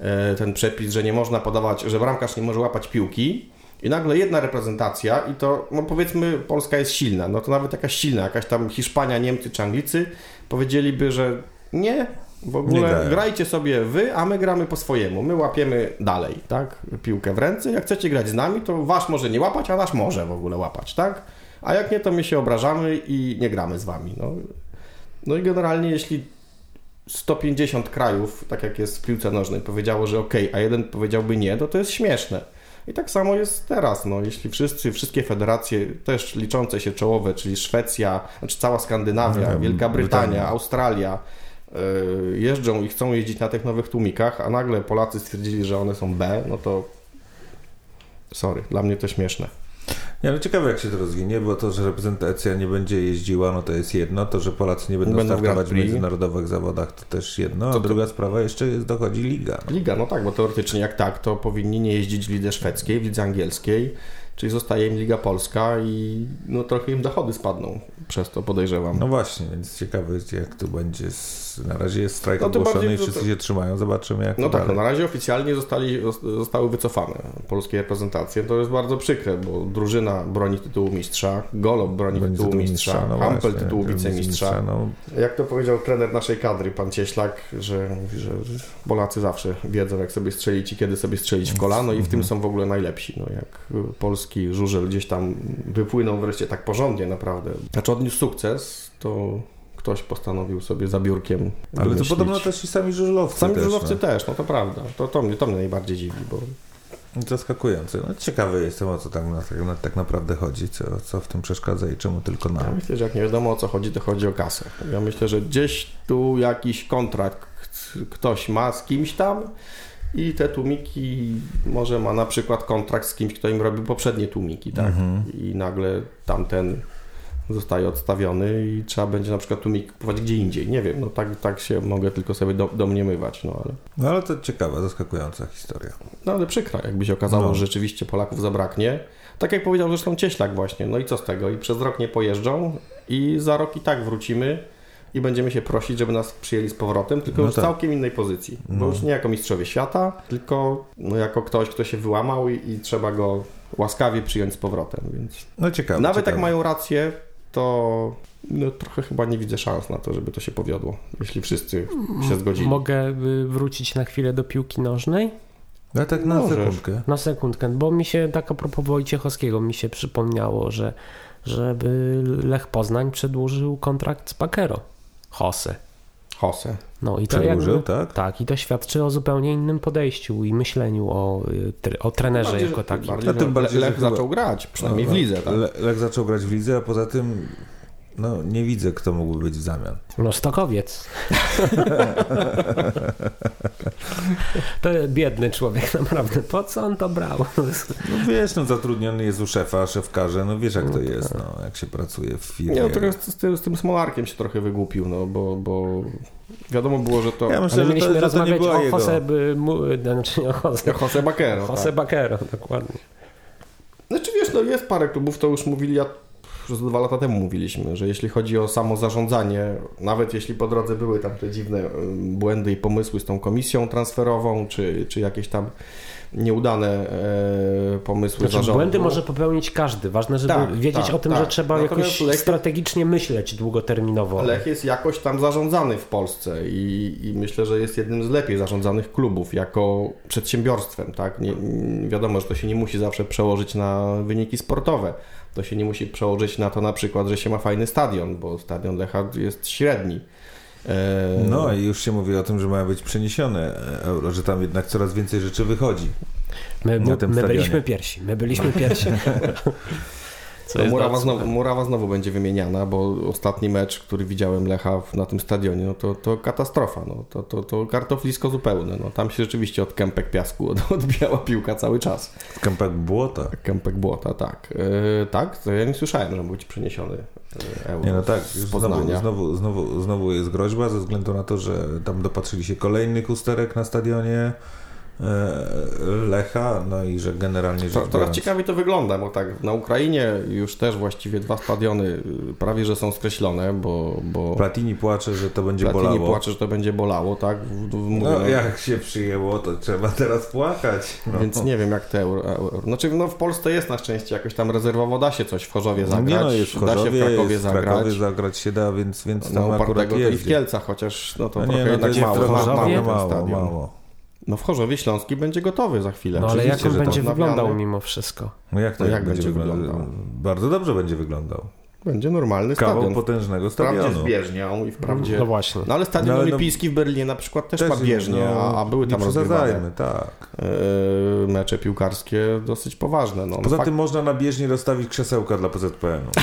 yy, ten przepis, że nie można podawać, że bramkarz nie może łapać piłki i nagle jedna reprezentacja i to, no powiedzmy, Polska jest silna, no to nawet jakaś silna, jakaś tam Hiszpania, Niemcy czy Anglicy powiedzieliby, że nie, w ogóle grajcie sobie wy, a my gramy po swojemu. My łapiemy dalej, tak? Piłkę w ręce. Jak chcecie grać z nami, to wasz może nie łapać, a nasz może w ogóle łapać, tak? A jak nie, to my się obrażamy i nie gramy z wami. No, no i generalnie, jeśli 150 krajów, tak jak jest w piłce nożnej, powiedziało, że ok, a jeden powiedziałby nie, to to jest śmieszne. I tak samo jest teraz. No, jeśli wszyscy, wszystkie federacje, też liczące się czołowe, czyli Szwecja, znaczy cała Skandynawia, Mhm, Wielka Brytania, Brytania. Australia, yy, jeżdżą i chcą jeździć na tych nowych tłumikach, a nagle Polacy stwierdzili, że one są B, no to sorry, dla mnie to śmieszne. Nie, no ciekawe jak się to rozwinie, bo to, że reprezentacja nie będzie jeździła, no to jest jedno, to, że Polacy nie będą, Będą startować w międzynarodowych zawodach, to też jedno, a To- to- druga sprawa jeszcze jest, dochodzi liga. Liga, no tak, bo teoretycznie jak tak, to powinni nie jeździć w lidze szwedzkiej, w lidze angielskiej, czyli zostaje im Liga Polska i no trochę im dochody spadną przez to, podejrzewam. No właśnie, więc ciekawe jest jak tu będzie, z... na razie jest strajk No to ogłoszony bardziej, i że wszyscy to- się trzymają, zobaczymy jak No to tak, no dalej. na razie oficjalnie zostali, zostały wycofane polskie reprezentacje. To jest bardzo przykre, bo drużyna broni tytułu mistrza, Golob broni Będzie tytułu tytuł mistrza, no Hampel właśnie, tytułu mistrza, wicemistrza. No, Jak to powiedział trener naszej kadry, pan Cieślak, że mówi, że Polacy zawsze wiedzą, jak sobie strzelić i kiedy sobie strzelić w kolano i w tym są w ogóle najlepsi. No, jak polski żużel gdzieś tam wypłynął wreszcie tak porządnie naprawdę. Znaczy odniósł sukces, to ktoś postanowił sobie za biurkiem ale to wymyślić. podobno też i sami żużlowcy Sami też, żużlowcy no. też, no to prawda. To, to, mnie, to mnie najbardziej dziwi, bo Zaskakujące. No, ciekawy jestem, o co tak, na, tak, na, tak naprawdę chodzi, co, co w tym przeszkadza i czemu tylko ja nam. myślę, że jak nie wiadomo o co chodzi, to chodzi o kasę. Ja myślę, że gdzieś tu jakiś kontrakt ktoś ma z kimś tam i te tłumiki może ma na przykład kontrakt z kimś, kto im robił poprzednie tłumiki, tak? Mhm. I nagle tamten zostaje odstawiony i trzeba będzie na przykład tłumik kupować gdzie indziej. Nie wiem, no tak, tak się mogę tylko sobie do, domniemywać, no ale... No ale to ciekawa, zaskakująca historia. No ale przykra, jakby się okazało, No. że rzeczywiście Polaków zabraknie. Tak jak powiedział zresztą Cieślak właśnie, no i co z tego? I przez rok nie pojeżdżą i za rok i tak wrócimy i będziemy się prosić, żeby nas przyjęli z powrotem, tylko No już w tak. całkiem innej pozycji. Bo No. już nie jako mistrzowie świata, tylko no, jako ktoś, kto się wyłamał i, i trzeba go łaskawie przyjąć z powrotem, więc... No ciekawe. Nawet ciekawe. jak mają rację, to no, trochę chyba nie widzę szans na to, żeby to się powiodło, jeśli wszyscy się zgodzili. Mogę y, wrócić na chwilę do piłki nożnej? No tak na Możesz. sekundkę. Na sekundkę, bo mi się tak a propos Wojciechowskiego mi się przypomniało, że żeby Lech Poznań przedłużył kontrakt z Pakero. Jose. Jose. No i to Przedłużył, jakby, tak? Tak, i to świadczy o zupełnie innym podejściu i myśleniu o, y, o trenerze Bardziej, jako takim. bardziej, tym bardziej, Lech chyba- zaczął grać, przynajmniej w No, lidze, tak? Le- Lech zaczął grać w lidze, a poza tym no nie widzę, kto mógłby być w zamian. No Stokowiec. [LAUGHS] to biedny człowiek, naprawdę. Po co on to brał? No wiesz, no zatrudniony jest u szefa, szef każe, no wiesz jak to jest, no, jak się pracuje w firmie. Nie, no trochę z, z, tym, z tym Smolarkiem się trochę wygłupił, no bo, bo wiadomo było, że to... Ja myślę, Ale że mieliśmy to, że to nie rozmawiać była o. Jose, by, mu, znaczy o Jose, Jose Bakero. Jose tak. Bakero, dokładnie. Znaczy wiesz, no jest parę klubów, to już mówili, ja już dwa lata temu mówiliśmy, że jeśli chodzi o samo zarządzanie, nawet jeśli po drodze były tam te dziwne y, błędy i pomysły z tą komisją transferową, czy, czy jakieś tam nieudane e, pomysły Znaczy, zarządu. błędy może popełnić każdy. Ważne, żeby Tak, wiedzieć tak, o tym, tak. że trzeba Natomiast jakoś Lech- strategicznie myśleć długoterminowo. Lech jest jakoś tam zarządzany w Polsce i, i myślę, że jest jednym z lepiej zarządzanych klubów jako przedsiębiorstwem. Tak? Nie, wiadomo, że to się nie musi zawsze przełożyć na wyniki sportowe. To się nie musi przełożyć na to na przykład, że się ma fajny stadion, bo stadion Lecha jest średni. E, No i już się mówi o tym, że mają być przeniesione euro, że tam jednak coraz więcej rzeczy wychodzi. My, my, my byliśmy pierwsi. My byliśmy pierwsi. [LAUGHS] Co No, Murawa, znowu. Murawa znowu będzie wymieniana, bo ostatni mecz, który widziałem Lecha w- na tym stadionie, no to, to katastrofa. No. To, to, to kartoflisko zupełne. No. Tam się rzeczywiście od kępek piasku od, [LAUGHS] odbijała piłka cały czas. Kępek błota. Kępek błota, tak. E, tak, to ja nie słyszałem, że ma być przeniesiony e, euro Nie no tak, znowu, znowu, znowu, znowu jest groźba ze względu na to, że tam dopatrzyli się kolejnych usterek na stadionie Lecha, no i że generalnie rzecz To, teraz biorąc- ciekawie to wygląda, bo tak na Ukrainie już też właściwie dwa stadiony y, prawie, że są skreślone, bo, bo Platini płacze, że to będzie Platini bolało. płacze, że to będzie bolało, tak? W, w, mówię, No no, jak się przyjęło, to trzeba teraz płakać. No. Więc nie wiem jak te euro, euro. Znaczy no w Polsce jest na szczęście jakoś tam rezerwowo da się coś w Chorzowie No zagrać, nie no, jest w da się Chorzowie, w Krakowie jest w zagrać. Krakowie zagrać się da, więc, więc No tam akurat upartego to i w. Kielcach, chociaż no to No trochę nie, no to jednak jest mało, trochę mało, Chorzowie? ten mało, stadion. mało. No w Chorzowie Śląski będzie gotowy za chwilę. No ale jak on będzie tak. wyglądał mimo wszystko? No jak to No jak jak będzie będzie wyglądał? wyglądał? Bardzo dobrze będzie wyglądał. Będzie normalny Kawał stadion. potężnego Wprawdzie z stadionu. bieżnią i wprawdzie... No właśnie. No ale stadion No, ale no- olimpijski w Berlinie na przykład też, ma Też, bieżnię, no, a, a były tam rozgrywane tak. e, mecze piłkarskie dosyć poważne. No, Poza no, tym można na bieżni rozstawić krzesełka dla PZPN-u. [LAUGHS]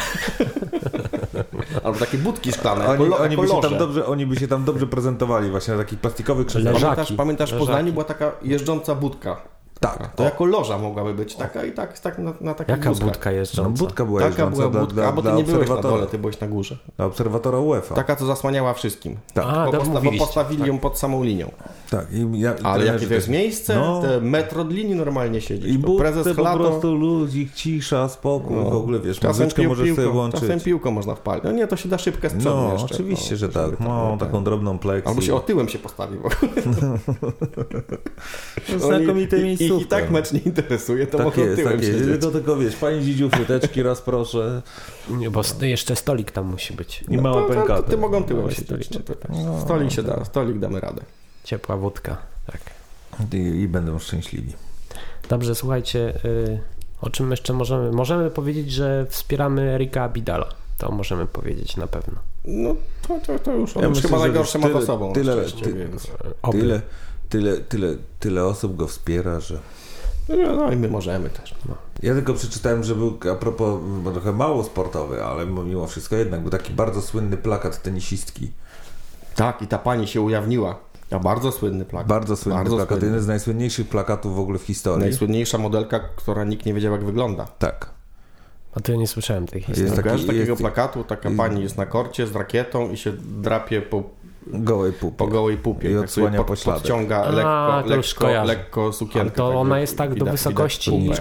Albo takie budki szklane, Oni, jako, oni, jako by się tam dobrze, oni by się tam dobrze prezentowali właśnie na takich plastikowych krzesełkach. Leżaki. Pamiętasz, pamiętasz w. Poznaniu była taka jeżdżąca budka. Tak. To jako loża mogłaby być taka i tak, tak na, na takich Jaka wózkach. budka No, jeżdżąca? budka była Taka była dla, budka, dla, bo ty nie byłeś na dole, ty byłeś na górze. dla obserwatora UEFA. Taka, co zasłaniała wszystkim. Tak. A, bo, to posta- bo postawili ją pod samą linią. tak. I ja, Ale jakie to jest miejsce? No. Te metr od linii normalnie siedzieć. I budce prezes po Chlato... prostu ludzik, cisza, spokój, No. w ogóle wiesz, Czasem muzyczkę pił, możesz sobie piłką, włączyć. czasem piłką można wpalić. No nie, to się da szybkę z przodu No, jeszcze. oczywiście, no, że tak. No, no, taką drobną pleksję. Albo się otyłem się postawi w ogóle. [LAUGHS] Znakomite Oni- i tak mecz nie interesuje, to Tak mogą jest, tyłem tak jest. tylko wiesz, pani Dzidziu, fryteczki raz proszę. Nie, Bo jeszcze stolik tam musi być. I małe No, to- pękaty. to Ty mogą tyłem Małe siedzieć. No, tak. Stolik się da, stolik damy radę. Ciepła wódka. Tak. I, I będą szczęśliwi. Dobrze, słuchajcie, y, o czym jeszcze możemy? Możemy powiedzieć, że wspieramy Erika Abidala. To możemy powiedzieć na pewno. No to, to, to już, on Ja już myślę, chyba że najgorsze już ma za tyle- sobą. tyle- ty-. Tyle, tyle, tyle, tyle osób go wspiera, że... No, no i my możemy też. No. Ja tylko przeczytałem, że był, a propos, bo trochę mało sportowy, ale mimo wszystko jednak, był taki bardzo słynny plakat tenisistki. Tak, i ta pani się ujawniła. A bardzo słynny plakat. Bardzo słynny Bardzo plakat, słynny. jeden z najsłynniejszych plakatów w ogóle w historii. Najsłynniejsza modelka, która nikt nie wiedział jak wygląda. Tak. A to ja nie słyszałem tej historii. Jest Jest taki- takiego jest- plakatu, taka jest- pani jest na korcie z rakietą i się drapie po, Gołej pupy. po gołej pupie. I tak odsłania pośladek. podciąga A, lekko, to już lekko, lekko sukienkę. Ale to tak, ona jest tak do wysokości-.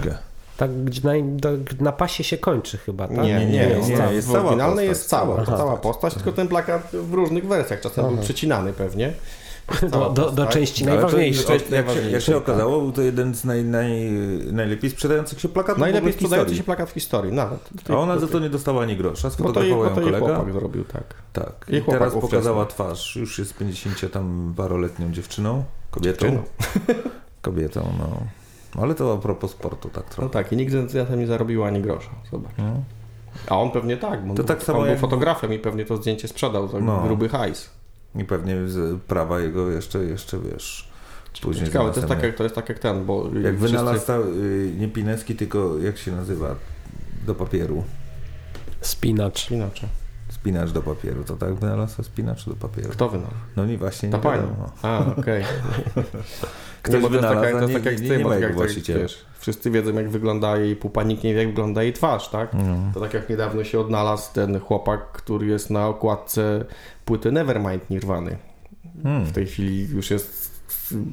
Tak, gdzie na, do, na pasie się kończy chyba, tak? Nie, nie, nie, nie, jest, nie, cała- jest cała jest cała postać, tylko ten plakat w różnych wersjach, czasem był przecinany pewnie. [LAUGHS] Do, do, do postać. części Ale to, najważniejszej. część jak, się, jak się okazało, był to jeden z naj, naj, najlepiej sprzedających się plakatów w Najlepiej w sprzedający się plakat w historii, nawet. A ona za to nie dostała ani grosza, to sfotografował ją to jej kolega. chłopak zrobił, tak. Tak. I teraz ówczesny. pokazała twarz. Już jest 50 tam paroletnią dziewczyną. Kobietą. Dziewczyną. [LAUGHS] Kobietą, no. Ale to a propos sportu, tak No trochę. tak, i nigdy na tym nie zarobiła ani grosza. Zobacz. No. A on pewnie tak, bo To on, tak samo on był jak- fotografem i pewnie to zdjęcie sprzedał za No. gruby hajs. I pewnie prawa jego jeszcze, jeszcze wiesz, później Ciekawe, to jest, tak jak, to jest tak jak ten, bo Jak wszyscy- wynalazł y, nie Pinecki, tylko jak się nazywa do papieru? Spinacz. Inaczej. Spinacz do papieru. To tak wynalazł spinacz do papieru. Kto wynalazł? No nie właśnie Ta nie pani. wiadomo. A, okej. [LAUGHS] Ktoś Nie, bo to jest wynalazł, taka- to jest nie- tak jak nie- z tym, nie bo ma tak jak właściciela. wiesz, Wszyscy wiedzą, jak wygląda jej pupa, nikt nie wie, jak wygląda jej twarz, tak? Mhm. To tak jak niedawno się odnalazł ten chłopak, który jest na okładce płyty Nevermind Nirwany. Hmm. W tej chwili już jest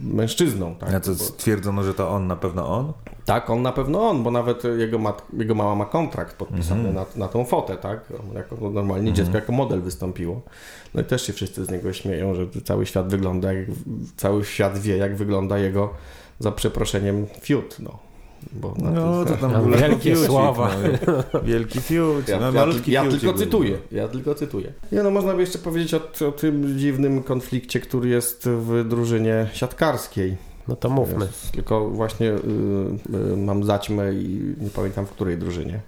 mężczyzną, tak? A co, stwierdzono, że to on, na pewno on? Tak, on na pewno on, bo nawet jego, mat, jego mama ma kontrakt podpisany Mhm. na, na tą fotę, tak? Jako, no, normalnie dziecko jako model wystąpiło. No i też się wszyscy z niego śmieją, że cały świat wygląda, jak, cały świat wie, jak wygląda jego, za przeproszeniem, fiut, no. Bo No, to tam Tam był wielkie fiucik, słowa. No. Wielki fiut. Ja, no, ja, ja fiucik tylko był. cytuję, ja tylko cytuję. Nie no, można by jeszcze powiedzieć o, o tym dziwnym konflikcie, który jest w drużynie siatkarskiej. No to mówmy. Jest, tylko właśnie y, y, mam zaćmę i nie pamiętam w której drużynie.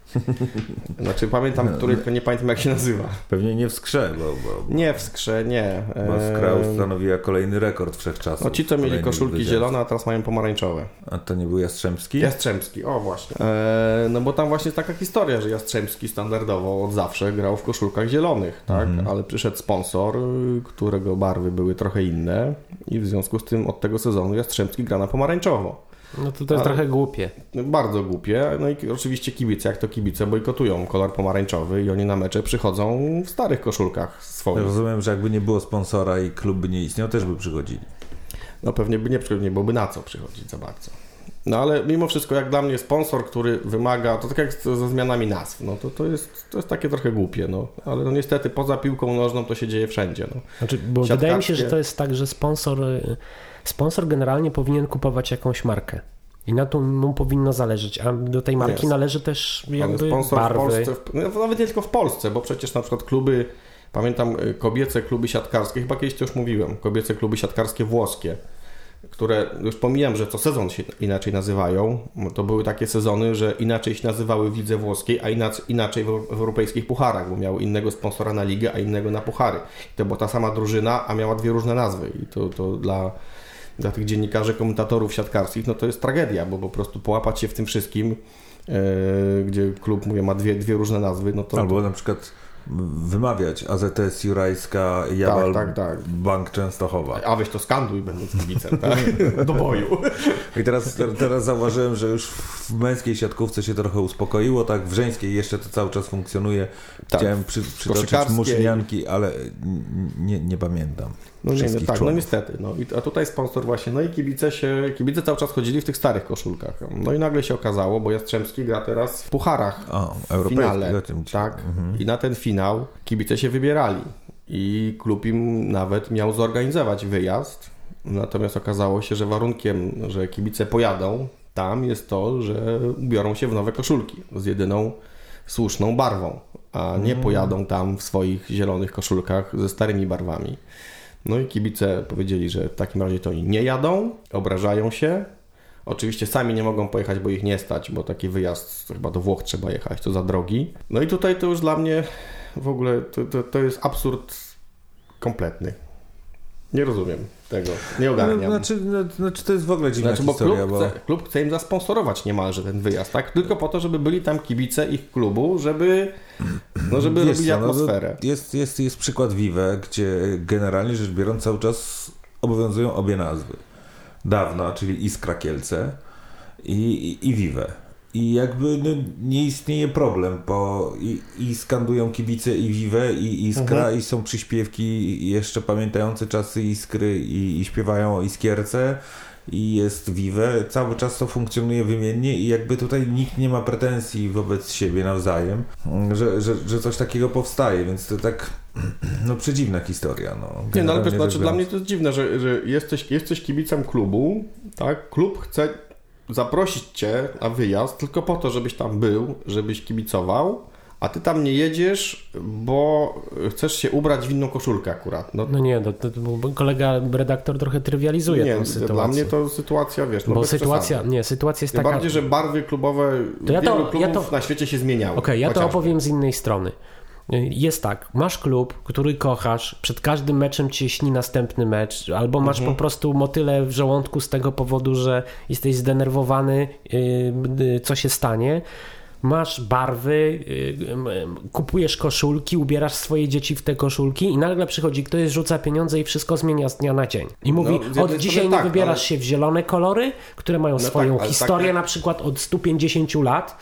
[LAUGHS] Znaczy pamiętam w której, tylko nie pamiętam jak się nazywa. Pewnie nie w skrze, bo, bo, Nie w skrze, nie. bo skra Eee, ustanowiła kolejny rekord wszechczasów. No ci, co mieli koszulki zielone, a teraz mają pomarańczowe. A to nie był Jastrzębski? Jastrzębski, o właśnie. Eee, no bo tam właśnie jest taka historia, że Jastrzębski standardowo od zawsze grał w koszulkach zielonych, tak? Mhm. Ale przyszedł sponsor, y, którego barwy były trochę inne i w związku z tym od tego sezonu Jastrzębski gra na pomarańczowo. No to to jest Ale- trochę głupie. Bardzo głupie. No i oczywiście kibice, jak to kibice bojkotują kolor pomarańczowy i oni na mecze przychodzą w starych koszulkach swoich. Rozumiem, że jakby nie było sponsora i klub by nie istniał, też by przychodzili. No pewnie by nie, przy- nie byłoby na co przychodzić za bardzo. No ale mimo wszystko, jak dla mnie sponsor, który wymaga, to tak jak ze zmianami nazw, no to, to, jest, to jest takie trochę głupie, no. Ale no niestety poza piłką nożną to się dzieje wszędzie, no. Znaczy, bo wydaje mi się, że Siatkarskie- to jest tak, że sponsor, y, sponsor generalnie powinien kupować jakąś markę. I na to mu powinno zależeć, a do tej marki należy też jakby sponsor w barwy. Polsce, w, no, nawet nie tylko w Polsce, bo przecież na przykład kluby, pamiętam y, kobiece kluby siatkarskie, chyba kiedyś to już mówiłem, kobiece kluby siatkarskie włoskie, które już pomijam, że co sezon się inaczej nazywają, to były takie sezony, że inaczej się nazywały w lidze włoskiej, a inaczej, inaczej w, w europejskich pucharach, bo miały innego sponsora na ligę, a innego na puchary. I to była ta sama drużyna, a miała dwie różne nazwy i to, to dla dla tych dziennikarzy, komentatorów siatkarskich, no to jest tragedia, bo po prostu połapać się w tym wszystkim, e, gdzie klub mówię, ma dwie, dwie różne nazwy, no to... Albo na przykład wymawiać AZS Jurajska, Jawal, tak, tak. Bank Częstochowa. A weź to skanduj, będąc kibicem, tak? [LAUGHS] Do boju. [LAUGHS] I teraz, teraz zauważyłem, że już w męskiej siatkówce się trochę uspokoiło, tak w żeńskiej jeszcze to cały czas funkcjonuje. Tak. Chciałem przy, przytoczyć muszynianki, ale nie, nie pamiętam. No nie, tak, no niestety. No. I, a tutaj sponsor właśnie, no i kibice się, kibice cały czas chodzili w tych starych koszulkach. No i nagle się okazało, bo Jastrzębski gra teraz w pucharach, O, w finale, o tym tak? Mhm. I na ten finał kibice się wybierali i klub im nawet miał zorganizować wyjazd, natomiast okazało się, że warunkiem, że kibice pojadą tam jest to, że ubiorą się w nowe koszulki z jedyną słuszną barwą, a nie pojadą tam w swoich zielonych koszulkach ze starymi barwami. No i kibice powiedzieli, że w takim razie to oni nie jadą, obrażają się. Oczywiście sami nie mogą pojechać, bo ich nie stać, bo taki wyjazd chyba do Włoch trzeba jechać, to za drogi. No i tutaj to już dla mnie w ogóle to, to, to jest absurd kompletny. Nie rozumiem tego, nie No, ogarniam. znaczy, no, znaczy, to jest w ogóle dziwna Znaczy, bo klub, historia, bo... chce, klub chce im zasponsorować niemalże ten wyjazd, tak? Tylko po to, żeby byli tam kibice ich klubu, żeby, no, żeby Wiesz robili no, to atmosferę. jest, jest, jest przykład Vive, gdzie generalnie rzecz biorąc cały czas obowiązują obie nazwy. Dawna, czyli Iskra Kielce i, i, i Vive. I jakby no, nie istnieje problem, bo i, i skandują kibice i Vive i Iskra Mhm. i są przyśpiewki jeszcze pamiętające czasy Iskry i, i śpiewają o Iskierce i jest Vive. Cały czas to funkcjonuje wymiennie i jakby tutaj nikt nie ma pretensji wobec siebie nawzajem, że, że, że coś takiego powstaje, więc to tak [CLEARS THROAT] no przedziwna historia. No, Nie, no ale wiesz, znaczy, dla mnie to jest dziwne, że, że jesteś, jesteś kibicem klubu, tak? Klub chce zaprosić cię na wyjazd tylko po to, żebyś tam był, żebyś kibicował, a ty tam nie jedziesz, bo chcesz się ubrać w inną koszulkę akurat. No, No nie, to, to, bo kolega redaktor trochę trywializuje nie, tę sytuację. dla mnie to sytuacja, wiesz, no bo sytuacja, przesady. nie, sytuacja jest Tym taka... bardziej, że barwy klubowe To ja wielu to- ja klubów to- na świecie się zmieniały. Okej, ja to opowiem z innej strony. Jest tak, masz klub, który kochasz, przed każdym meczem cię śni następny mecz, albo masz Mhm. po prostu motyle w żołądku z tego powodu, że jesteś zdenerwowany, yy, yy, co się stanie. masz barwy, y, m, kupujesz koszulki, ubierasz swoje dzieci w te koszulki i nagle przychodzi ktoś, rzuca pieniądze i wszystko zmienia z dnia na dzień. I mówi, z jednej od dzisiaj nie tak, wybierasz ale- się w zielone kolory, które mają tak, swoją ale historię, tak- na przykład od 150 lat,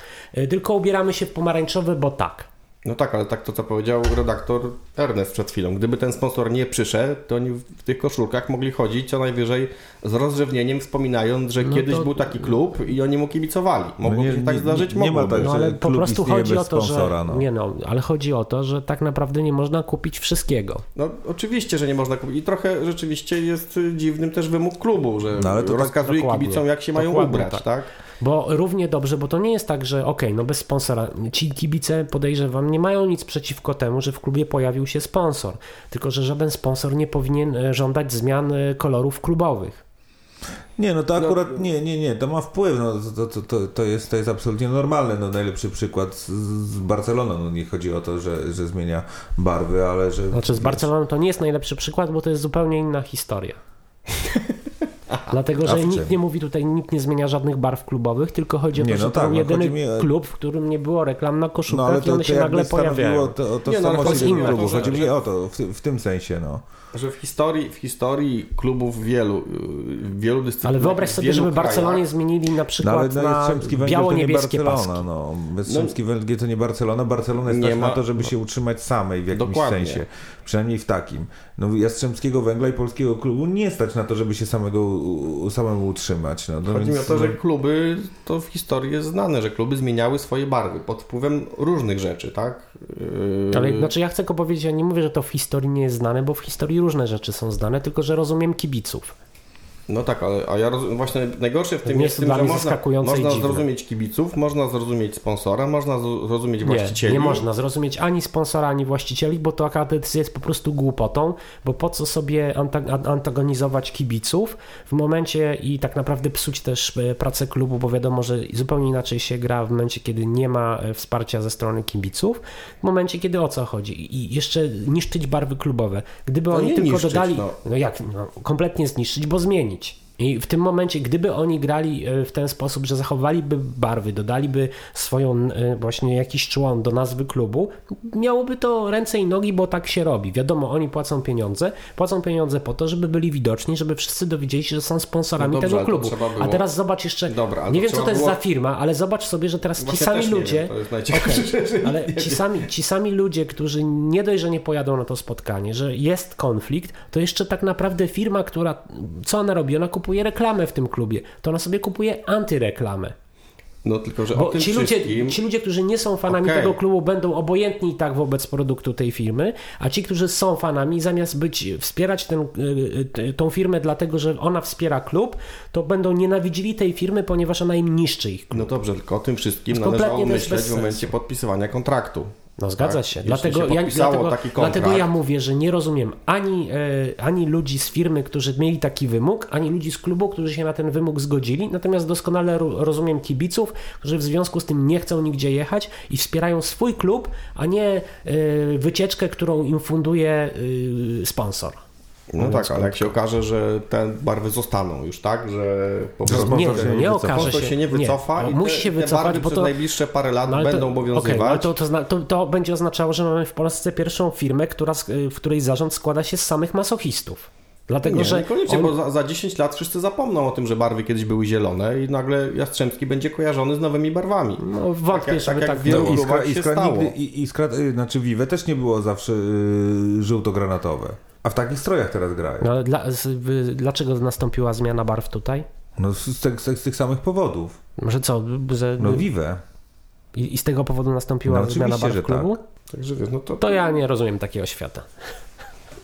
tylko ubieramy się w pomarańczowe, bo tak. No tak, ale tak to co powiedział redaktor Ernest przed chwilą. Gdyby ten sponsor nie przyszedł, to oni w tych koszulkach mogli chodzić co najwyżej z rozrzewnieniem, wspominając, że kiedyś No to- był taki klub i oni mu kibicowali. Mogło nie- się tak nie- zdarzyć, nie ma mogłoby. tak, No ale po prostu chodzi bez o to, sponsora, że no. nie no, ale chodzi o to, że tak naprawdę nie można kupić wszystkiego. No oczywiście, że nie można kupić. I trochę rzeczywiście jest dziwnym też wymóg klubu, że No, ale to tak rozkazuje dokładnie. kibicom, jak się mają ubrać, tak. tak? Bo równie dobrze, bo to nie jest tak, że okej, no bez sponsora, ci kibice podejrzewam nie mają nic przeciwko temu, że w klubie pojawił się sponsor, tylko że żaden sponsor nie powinien e, żądać zmian e, kolorów klubowych. Nie, no to akurat nie, nie, nie, to ma wpływ, no to, to, to, to, jest, to jest absolutnie normalne, no najlepszy przykład z, z Barceloną, no nie chodzi o to, że, że zmienia barwy, ale że... Znaczy z Barceloną to nie jest najlepszy przykład, bo to jest zupełnie inna historia. [LAUGHS] Dlatego, A że nikt nie mówi tutaj, nikt nie zmienia żadnych barw klubowych, tylko chodzi o to, Nie, no że to tak, no jedyny mi klub, w którym nie było reklam na No koszulkach ale i to, one to się nagle pojawiają. to, to Nie, no, ale samo chodzi że- chodzi mi o to, w, w tym sensie, no. Że w historii, w historii klubów wielu, wielu dyscyplinach, Ale wyobraź sobie, żeby krajach- Barcelonie zmienili na No przykład ale no, na Węgiel to nie biało-niebieskie Barcelona, paski. no. Jastrzębski Węgiel to nie Barcelona. Barcelona jest Nie stać na ma- to, żeby się utrzymać samej w jakimś Dokładnie. sensie. Przynajmniej w takim. No Jastrzębskiego Węgla i Polskiego Klubu nie stać na to, żeby się samego, samemu utrzymać. No, no Chodzi mi o więc, to, że no, kluby, to w historii jest znane, że kluby zmieniały swoje barwy pod wpływem różnych rzeczy, tak? Yy, Ale znaczy ja chcę tylko powiedzieć, ja nie mówię, że to w historii nie jest znane, bo w historii różne rzeczy są znane, tylko że rozumiem kibiców. No tak, ale a ja roz... właśnie najgorsze w tym Nie jest, jest tym, że można, można zrozumieć kibiców, można zrozumieć sponsora, można zrozumieć Nie, właścicieli. nie można zrozumieć ani sponsora, ani właścicieli, bo to taka decyzja jest po prostu głupotą, bo po co sobie antagonizować kibiców w momencie i tak naprawdę psuć też e, pracę klubu, bo wiadomo, że zupełnie inaczej się gra w momencie, kiedy nie ma e, wsparcia ze strony kibiców, w momencie, kiedy o co chodzi i jeszcze niszczyć barwy klubowe. Gdyby No oni nie tylko niszczyć, dodali, no. no jak, no, kompletnie zniszczyć, bo change. I w tym momencie, gdyby oni grali e, w ten sposób, że zachowaliby barwy, dodaliby swoją e, właśnie jakiś człon do nazwy klubu, miałoby to ręce i nogi, bo tak się robi. Wiadomo, oni płacą pieniądze, płacą pieniądze po to, żeby byli widoczni, żeby wszyscy dowiedzieli się, że są sponsorami No dobrze, tego klubu. A teraz zobacz jeszcze, Dobra, nie wiem co to jest było- za firma, ale zobacz sobie, że teraz ci Właśnie sami też nie ludzie, [LAUGHS] wiem, nie ale ci sami, ci sami ludzie, którzy nie dość, że nie pojadą na to spotkanie, że jest konflikt, to jeszcze tak naprawdę firma, która, co ona robi? Ona kupuje reklamę w tym klubie, to ona sobie kupuje antyreklamę. No tylko, że o Bo tym ci ludzie, wszystkim... ci ludzie, którzy nie są fanami Okej. tego klubu, będą obojętni tak wobec produktu tej firmy, a ci, którzy są fanami, zamiast być, wspierać tę, y, y, tą firmę dlatego, że ona wspiera klub, to będą nienawidzili tej firmy, ponieważ ona im niszczy ich No dobrze, tylko o tym wszystkim To należało myśleć w momencie podpisywania kontraktu. No zgadza Tak? się. Dlatego, się ja, dlatego, dlatego ja mówię, że nie rozumiem ani, e, ani ludzi z firmy, którzy mieli taki wymóg, ani ludzi z klubu, którzy się na ten wymóg zgodzili. Natomiast doskonale ro, rozumiem kibiców, którzy w związku z tym nie chcą nigdzie jechać i wspierają swój klub, a nie e, wycieczkę, którą im funduje e, sponsor. No tak, ale jak się okaże, że te barwy zostaną już, tak? Że po prostu Nie, się no nie nie wycofa. okaże się. się nie wycofa no i musi te, się te wycofać, barwy bo przez to... najbliższe parę lat No ale będą to, obowiązywać. okej, ale to, to, zna, to, to będzie oznaczało, że mamy w Polsce pierwszą firmę, która, w której zarząd składa się z samych masochistów. Dlatego, Nie, że niekoniecznie, on- bo za, za 10 lat wszyscy zapomną o tym, że barwy kiedyś były zielone i nagle Jastrzębski będzie kojarzony z nowymi barwami. no, wątpię, jak- żeby tak tak, jak wielu było. klubach Iskra, się iskra, stało. nigdy, i- iskra, y, znaczy Vive też nie było zawsze y, żółto-granatowe. A w takich strojach teraz grają. No, ale dla, z, w, dlaczego nastąpiła zmiana barw tutaj? No z, z, tych- z tych samych powodów. Może co, że, No Vive. i, i z tego powodu nastąpiła No zmiana barw że klubu? Także wiesz, no to, To ja nie rozumiem takiego świata.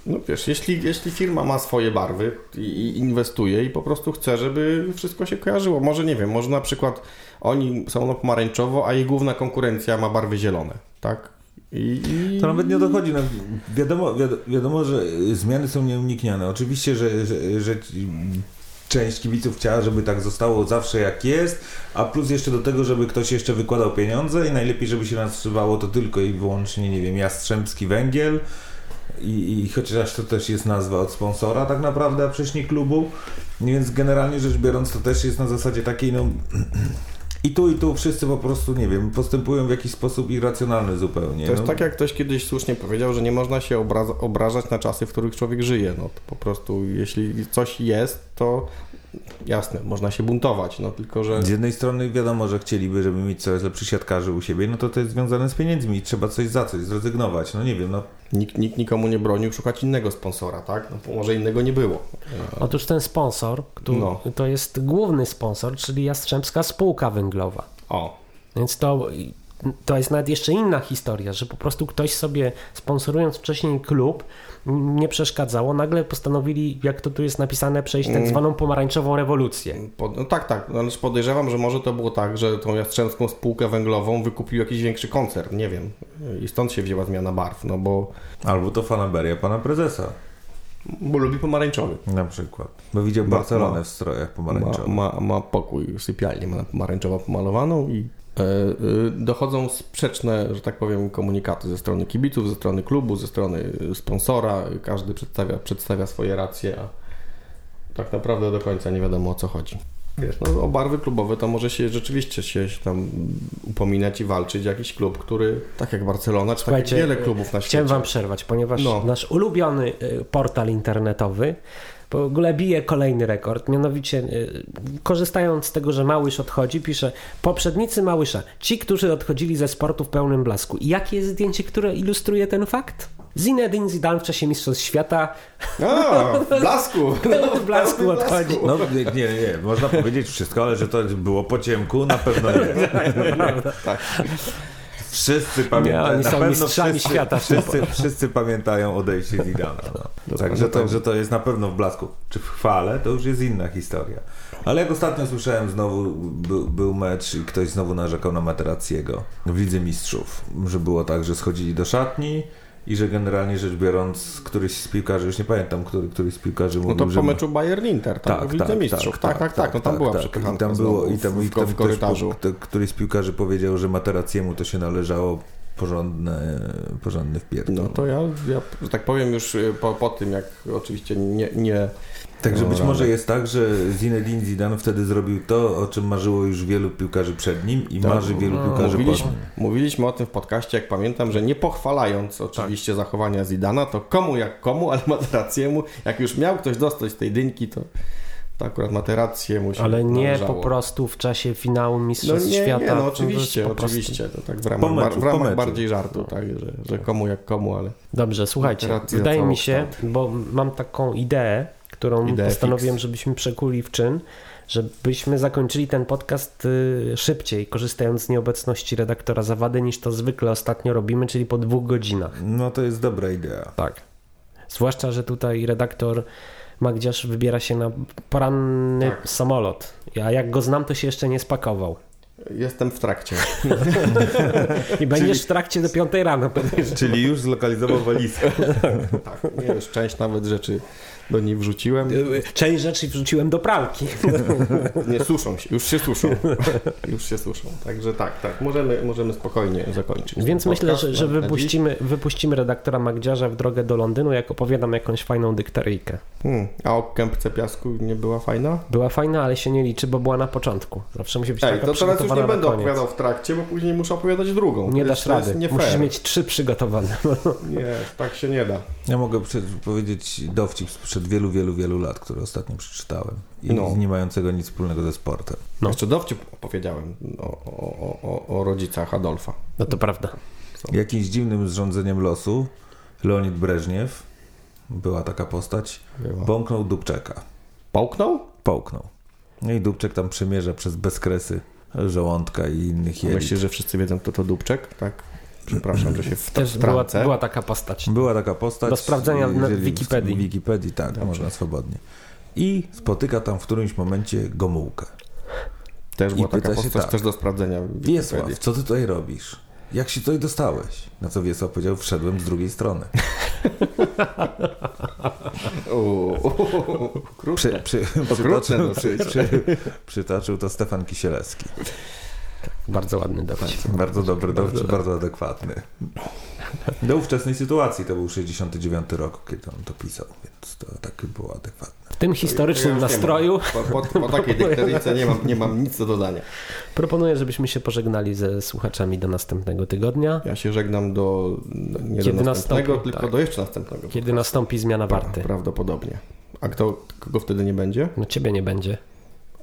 no wiesz, jeśli, jeśli firma ma swoje barwy i, i inwestuje i po prostu chce, żeby wszystko się kojarzyło. Może nie wiem, może na przykład oni są na pomarańczowo, a jej główna konkurencja ma barwy zielone, tak? I. To nawet nie dochodzi. No, wiadomo, wiadomo, że zmiany są nieuniknione. Oczywiście, że, że, że część kibiców chciała, żeby tak zostało zawsze jak jest, a plus jeszcze do tego, żeby ktoś jeszcze wykładał pieniądze i najlepiej, żeby się nazywało to tylko i wyłącznie, nie wiem, Jastrzębski Węgiel. I, I chociaż to też jest nazwa od sponsora tak naprawdę, a przecież nie klubu. Więc generalnie rzecz biorąc to też jest na zasadzie takiej, no I tu i tu wszyscy po prostu, nie wiem, postępują w jakiś sposób irracjonalny zupełnie. To jest no. tak, jak ktoś kiedyś słusznie powiedział, że nie można się obrażać na czasy, w których człowiek żyje. No to po prostu, jeśli coś jest, to jasne, można się buntować, no tylko, że... Z jednej strony wiadomo, że chcieliby, żeby mieć coraz lepszych siatkarzy u siebie, no to to jest związane z pieniędzmi i trzeba coś za coś zrezygnować. No nie wiem, no Nikt, nikt nikomu nie bronił szukać innego sponsora, tak? No, bo może innego nie było. Otóż ten sponsor, który, No. to jest główny sponsor, czyli Jastrzębska Spółka Węglowa. O, Więc to, to jest nawet jeszcze inna historia, że po prostu ktoś sobie sponsorując wcześniej klub nie przeszkadzało, nagle postanowili, jak to tu jest napisane, przejść tak zwaną pomarańczową rewolucję. pod, no tak, tak, no, ale podejrzewam, że może to było tak, że tą Jastrzębską Spółkę Węglową wykupił jakiś większy koncern, nie wiem. I stąd się wzięła zmiana barw, no bo, albo to fanaberia pana prezesa bo lubi pomarańczowy. na przykład. Bo widział Ma- Barcelonę ma- w strojach Ma, pomarańczowych. ma, ma pokój, sypialnię ma pomarańczowo pomalowaną i dochodzą sprzeczne, że tak powiem, komunikaty ze strony kibiców, ze strony klubu, ze strony sponsora. Każdy przedstawia, przedstawia swoje racje, a tak naprawdę do końca nie wiadomo o co chodzi. Wiesz, no, o barwy klubowe to może się rzeczywiście się, się tam upominać i walczyć jakiś klub, który, tak jak Barcelona, czy tak jak wiele klubów na świecie. Chciałem wam przerwać, ponieważ No. nasz ulubiony y, portal internetowy w ogóle bije kolejny rekord. Mianowicie, y, korzystając z tego, że Małysz odchodzi, pisze poprzednicy Małysza, ci, którzy odchodzili ze sportu w pełnym blasku. I jakie jest zdjęcie, które ilustruje ten fakt? Zinedine Zidane w czasie Mistrzostw Świata A, w blasku! [LAUGHS] w blasku odchodzi. No nie, nie, nie, można powiedzieć wszystko, ale że to było po ciemku, na pewno nie. [LAUGHS] Tak. Wszyscy pamiętają. na pewno wszyscy, świata. Wszyscy, wszyscy pamiętają odejście Zidana. No. Także, no to- także to jest na pewno w blasku. Czy w chwale, to już jest inna historia. Ale jak ostatnio słyszałem, znowu był, był mecz i ktoś znowu narzekał na Materackiego w Lidze Mistrzów, że było tak, że schodzili do szatni i że generalnie rzecz biorąc któryś z piłkarzy, już nie pamiętam, który, któryś z piłkarzy No mówił, to że... po meczu Bayern-Inter, tak, w Lidze Mistrzów. Tak, tak, tak, no tam była I przepychanka tam było, i tam, w, i w, tam w korytarzu. To, któryś z piłkarzy powiedział, że Materacjemu to się należało porządne, porządny wpierdol. No to ja, ja, że tak powiem już y, po, po tym, jak oczywiście nie... nie Także no, być może jest tak, że Zinedine Zidane wtedy zrobił to, o czym marzyło już wielu piłkarzy przed nim i Tak. marzy wielu piłkarzy po Mówiliśmy, nim. mówiliśmy o tym w podcaście, jak pamiętam, że nie pochwalając oczywiście Tak. zachowania Zidana, to komu jak komu, ale Materacjemu, jak już miał ktoś dostać tej dynki, to, to akurat Materacjemu się Ale nie należało. po prostu w czasie finału No Mistrzostw nie, Świata. nie, no To oczywiście, po prostu- oczywiście, to tak w ramach, Po meczu, w po ramach bardziej żartu, tak, że, że komu jak komu, ale Dobrze, słuchajcie, wydaje mi się, bo mam taką ideę, którą Ideę postanowiłem, fix. żebyśmy przekuli w czyn, żebyśmy zakończyli ten podcast y, szybciej, korzystając z nieobecności redaktora Zawady, niż to zwykle ostatnio robimy, czyli po dwóch godzinach. No to jest dobra idea. Tak. Zwłaszcza, że tutaj redaktor Magdziarz wybiera się na poranny Tak. samolot. A jak go znam, to się jeszcze nie spakował. jestem w trakcie. [LAUGHS] [LAUGHS] I będziesz w trakcie do piątej rano. Czyli już zlokalizował walizkę. [LAUGHS] tak, nie, już część nawet rzeczy do niej wrzuciłem. Część rzeczy wrzuciłem do pralki. [LAUGHS] Nie suszą się, już się suszą. Już się suszą. Także tak, tak, możemy, możemy spokojnie zakończyć. Więc myślę, podcast że, że wypuścimy, wypuścimy redaktora Magdziarza w drogę do Londynu, jak opowiadam jakąś fajną dykteryjkę. Hmm, a o kępce piasku nie była fajna? Była fajna, ale się nie liczy, bo była na początku. Zawsze musi być Ej, taka to teraz już nie będę opowiadał w trakcie, bo później muszę opowiadać drugą. Nie dasz rady. Nie Musisz mieć trzy przygotowane. Nie, tak się nie da. Ja mogę powiedzieć dowcip sprzed wielu, wielu, wielu lat, który ostatnio przeczytałem i No. nie mającego nic wspólnego ze sportem. No. Jeszcze dowcip opowiedziałem o, o, o, o rodzicach Adolfa. No to prawda. Jakimś dziwnym zrządzeniem losu Leonid Breżniew, była taka postać, Była. bąknął Dubczeka. Połknął? Połknął. No i Dubczek tam przemierza przez bezkresy żołądka i innych jelit. Myślisz, że wszyscy wiedzą, kto to Dubczek? Tak. Przepraszam, że się w Też była, wtrącę. była taka postać. Była taka postać. Do sprawdzenia na Wikipedii. W Wikipedii, tak, Dobrze. można swobodnie. I spotyka tam w którymś momencie Gomułkę. Też była I taka się postać tak. też do sprawdzenia w Wiesław, co ty tutaj robisz? Jak się tutaj dostałeś? Na co Wiesław powiedział, wszedłem z drugiej strony. Przytoczył to Stefan Kisielewski. Bardzo ładny dowcip. Bardzo dobry dowcip, bardzo adekwatny. Do ówczesnej sytuacji to był 69 rok, kiedy on to pisał, więc to tak było adekwatne. W tym historycznym Ja nastroju mam. Po, po, po takiej dykteryjce nie mam, nie mam nic do dodania. proponuję, żebyśmy się pożegnali ze słuchaczami do następnego tygodnia, Ja się żegnam do nie Kiedy do następnego, nastąpi, tylko tak. do jeszcze następnego. kiedy nastąpi zmiana warty. Prawdopodobnie. A kto, kogo wtedy nie będzie? No ciebie nie będzie.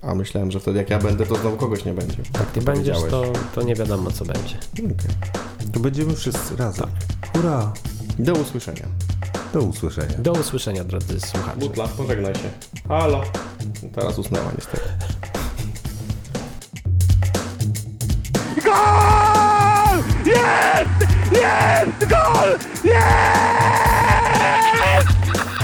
A myślałem, że wtedy jak ja będę, to znowu kogoś nie będzie. Jak ty będziesz, to, to nie wiadomo co będzie. To będziemy wszyscy razem. Hurra! Do usłyszenia. Do usłyszenia. Do usłyszenia, drodzy słuchacze. Butla, pożegnaj się. Halo. Teraz usnęła niestety. Gol! Jest! Jest! Gol!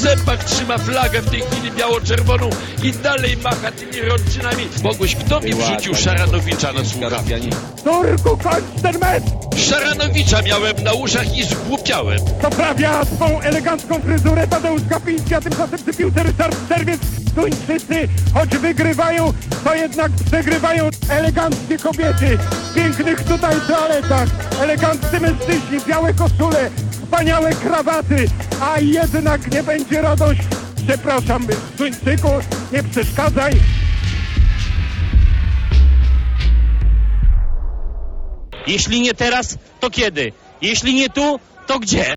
Zębach trzyma flagę w tej chwili biało-czerwoną i dalej macha tymi rączynami. Mogłeś, kto mi wrzucił Szaranowicza na słuchawki? Turku, kończ ten mecz! Szaranowicza miałem na uszach i zgłupiałem. Poprawia swą elegancką fryzurę Tadeusz Kapiński, a tymczasem przy piłce Ryszard Czerwiec. Duńczycy, choć wygrywają, to jednak przegrywają eleganckie kobiety. W pięknych tutaj toaletach, eleganccy mężczyźni, białe koszule, wspaniałe krawaty, a jednak nie będzie radość. Przepraszam, Duńczyku, nie przeszkadzaj. Jeśli nie teraz, to kiedy? Jeśli nie tu, to gdzie?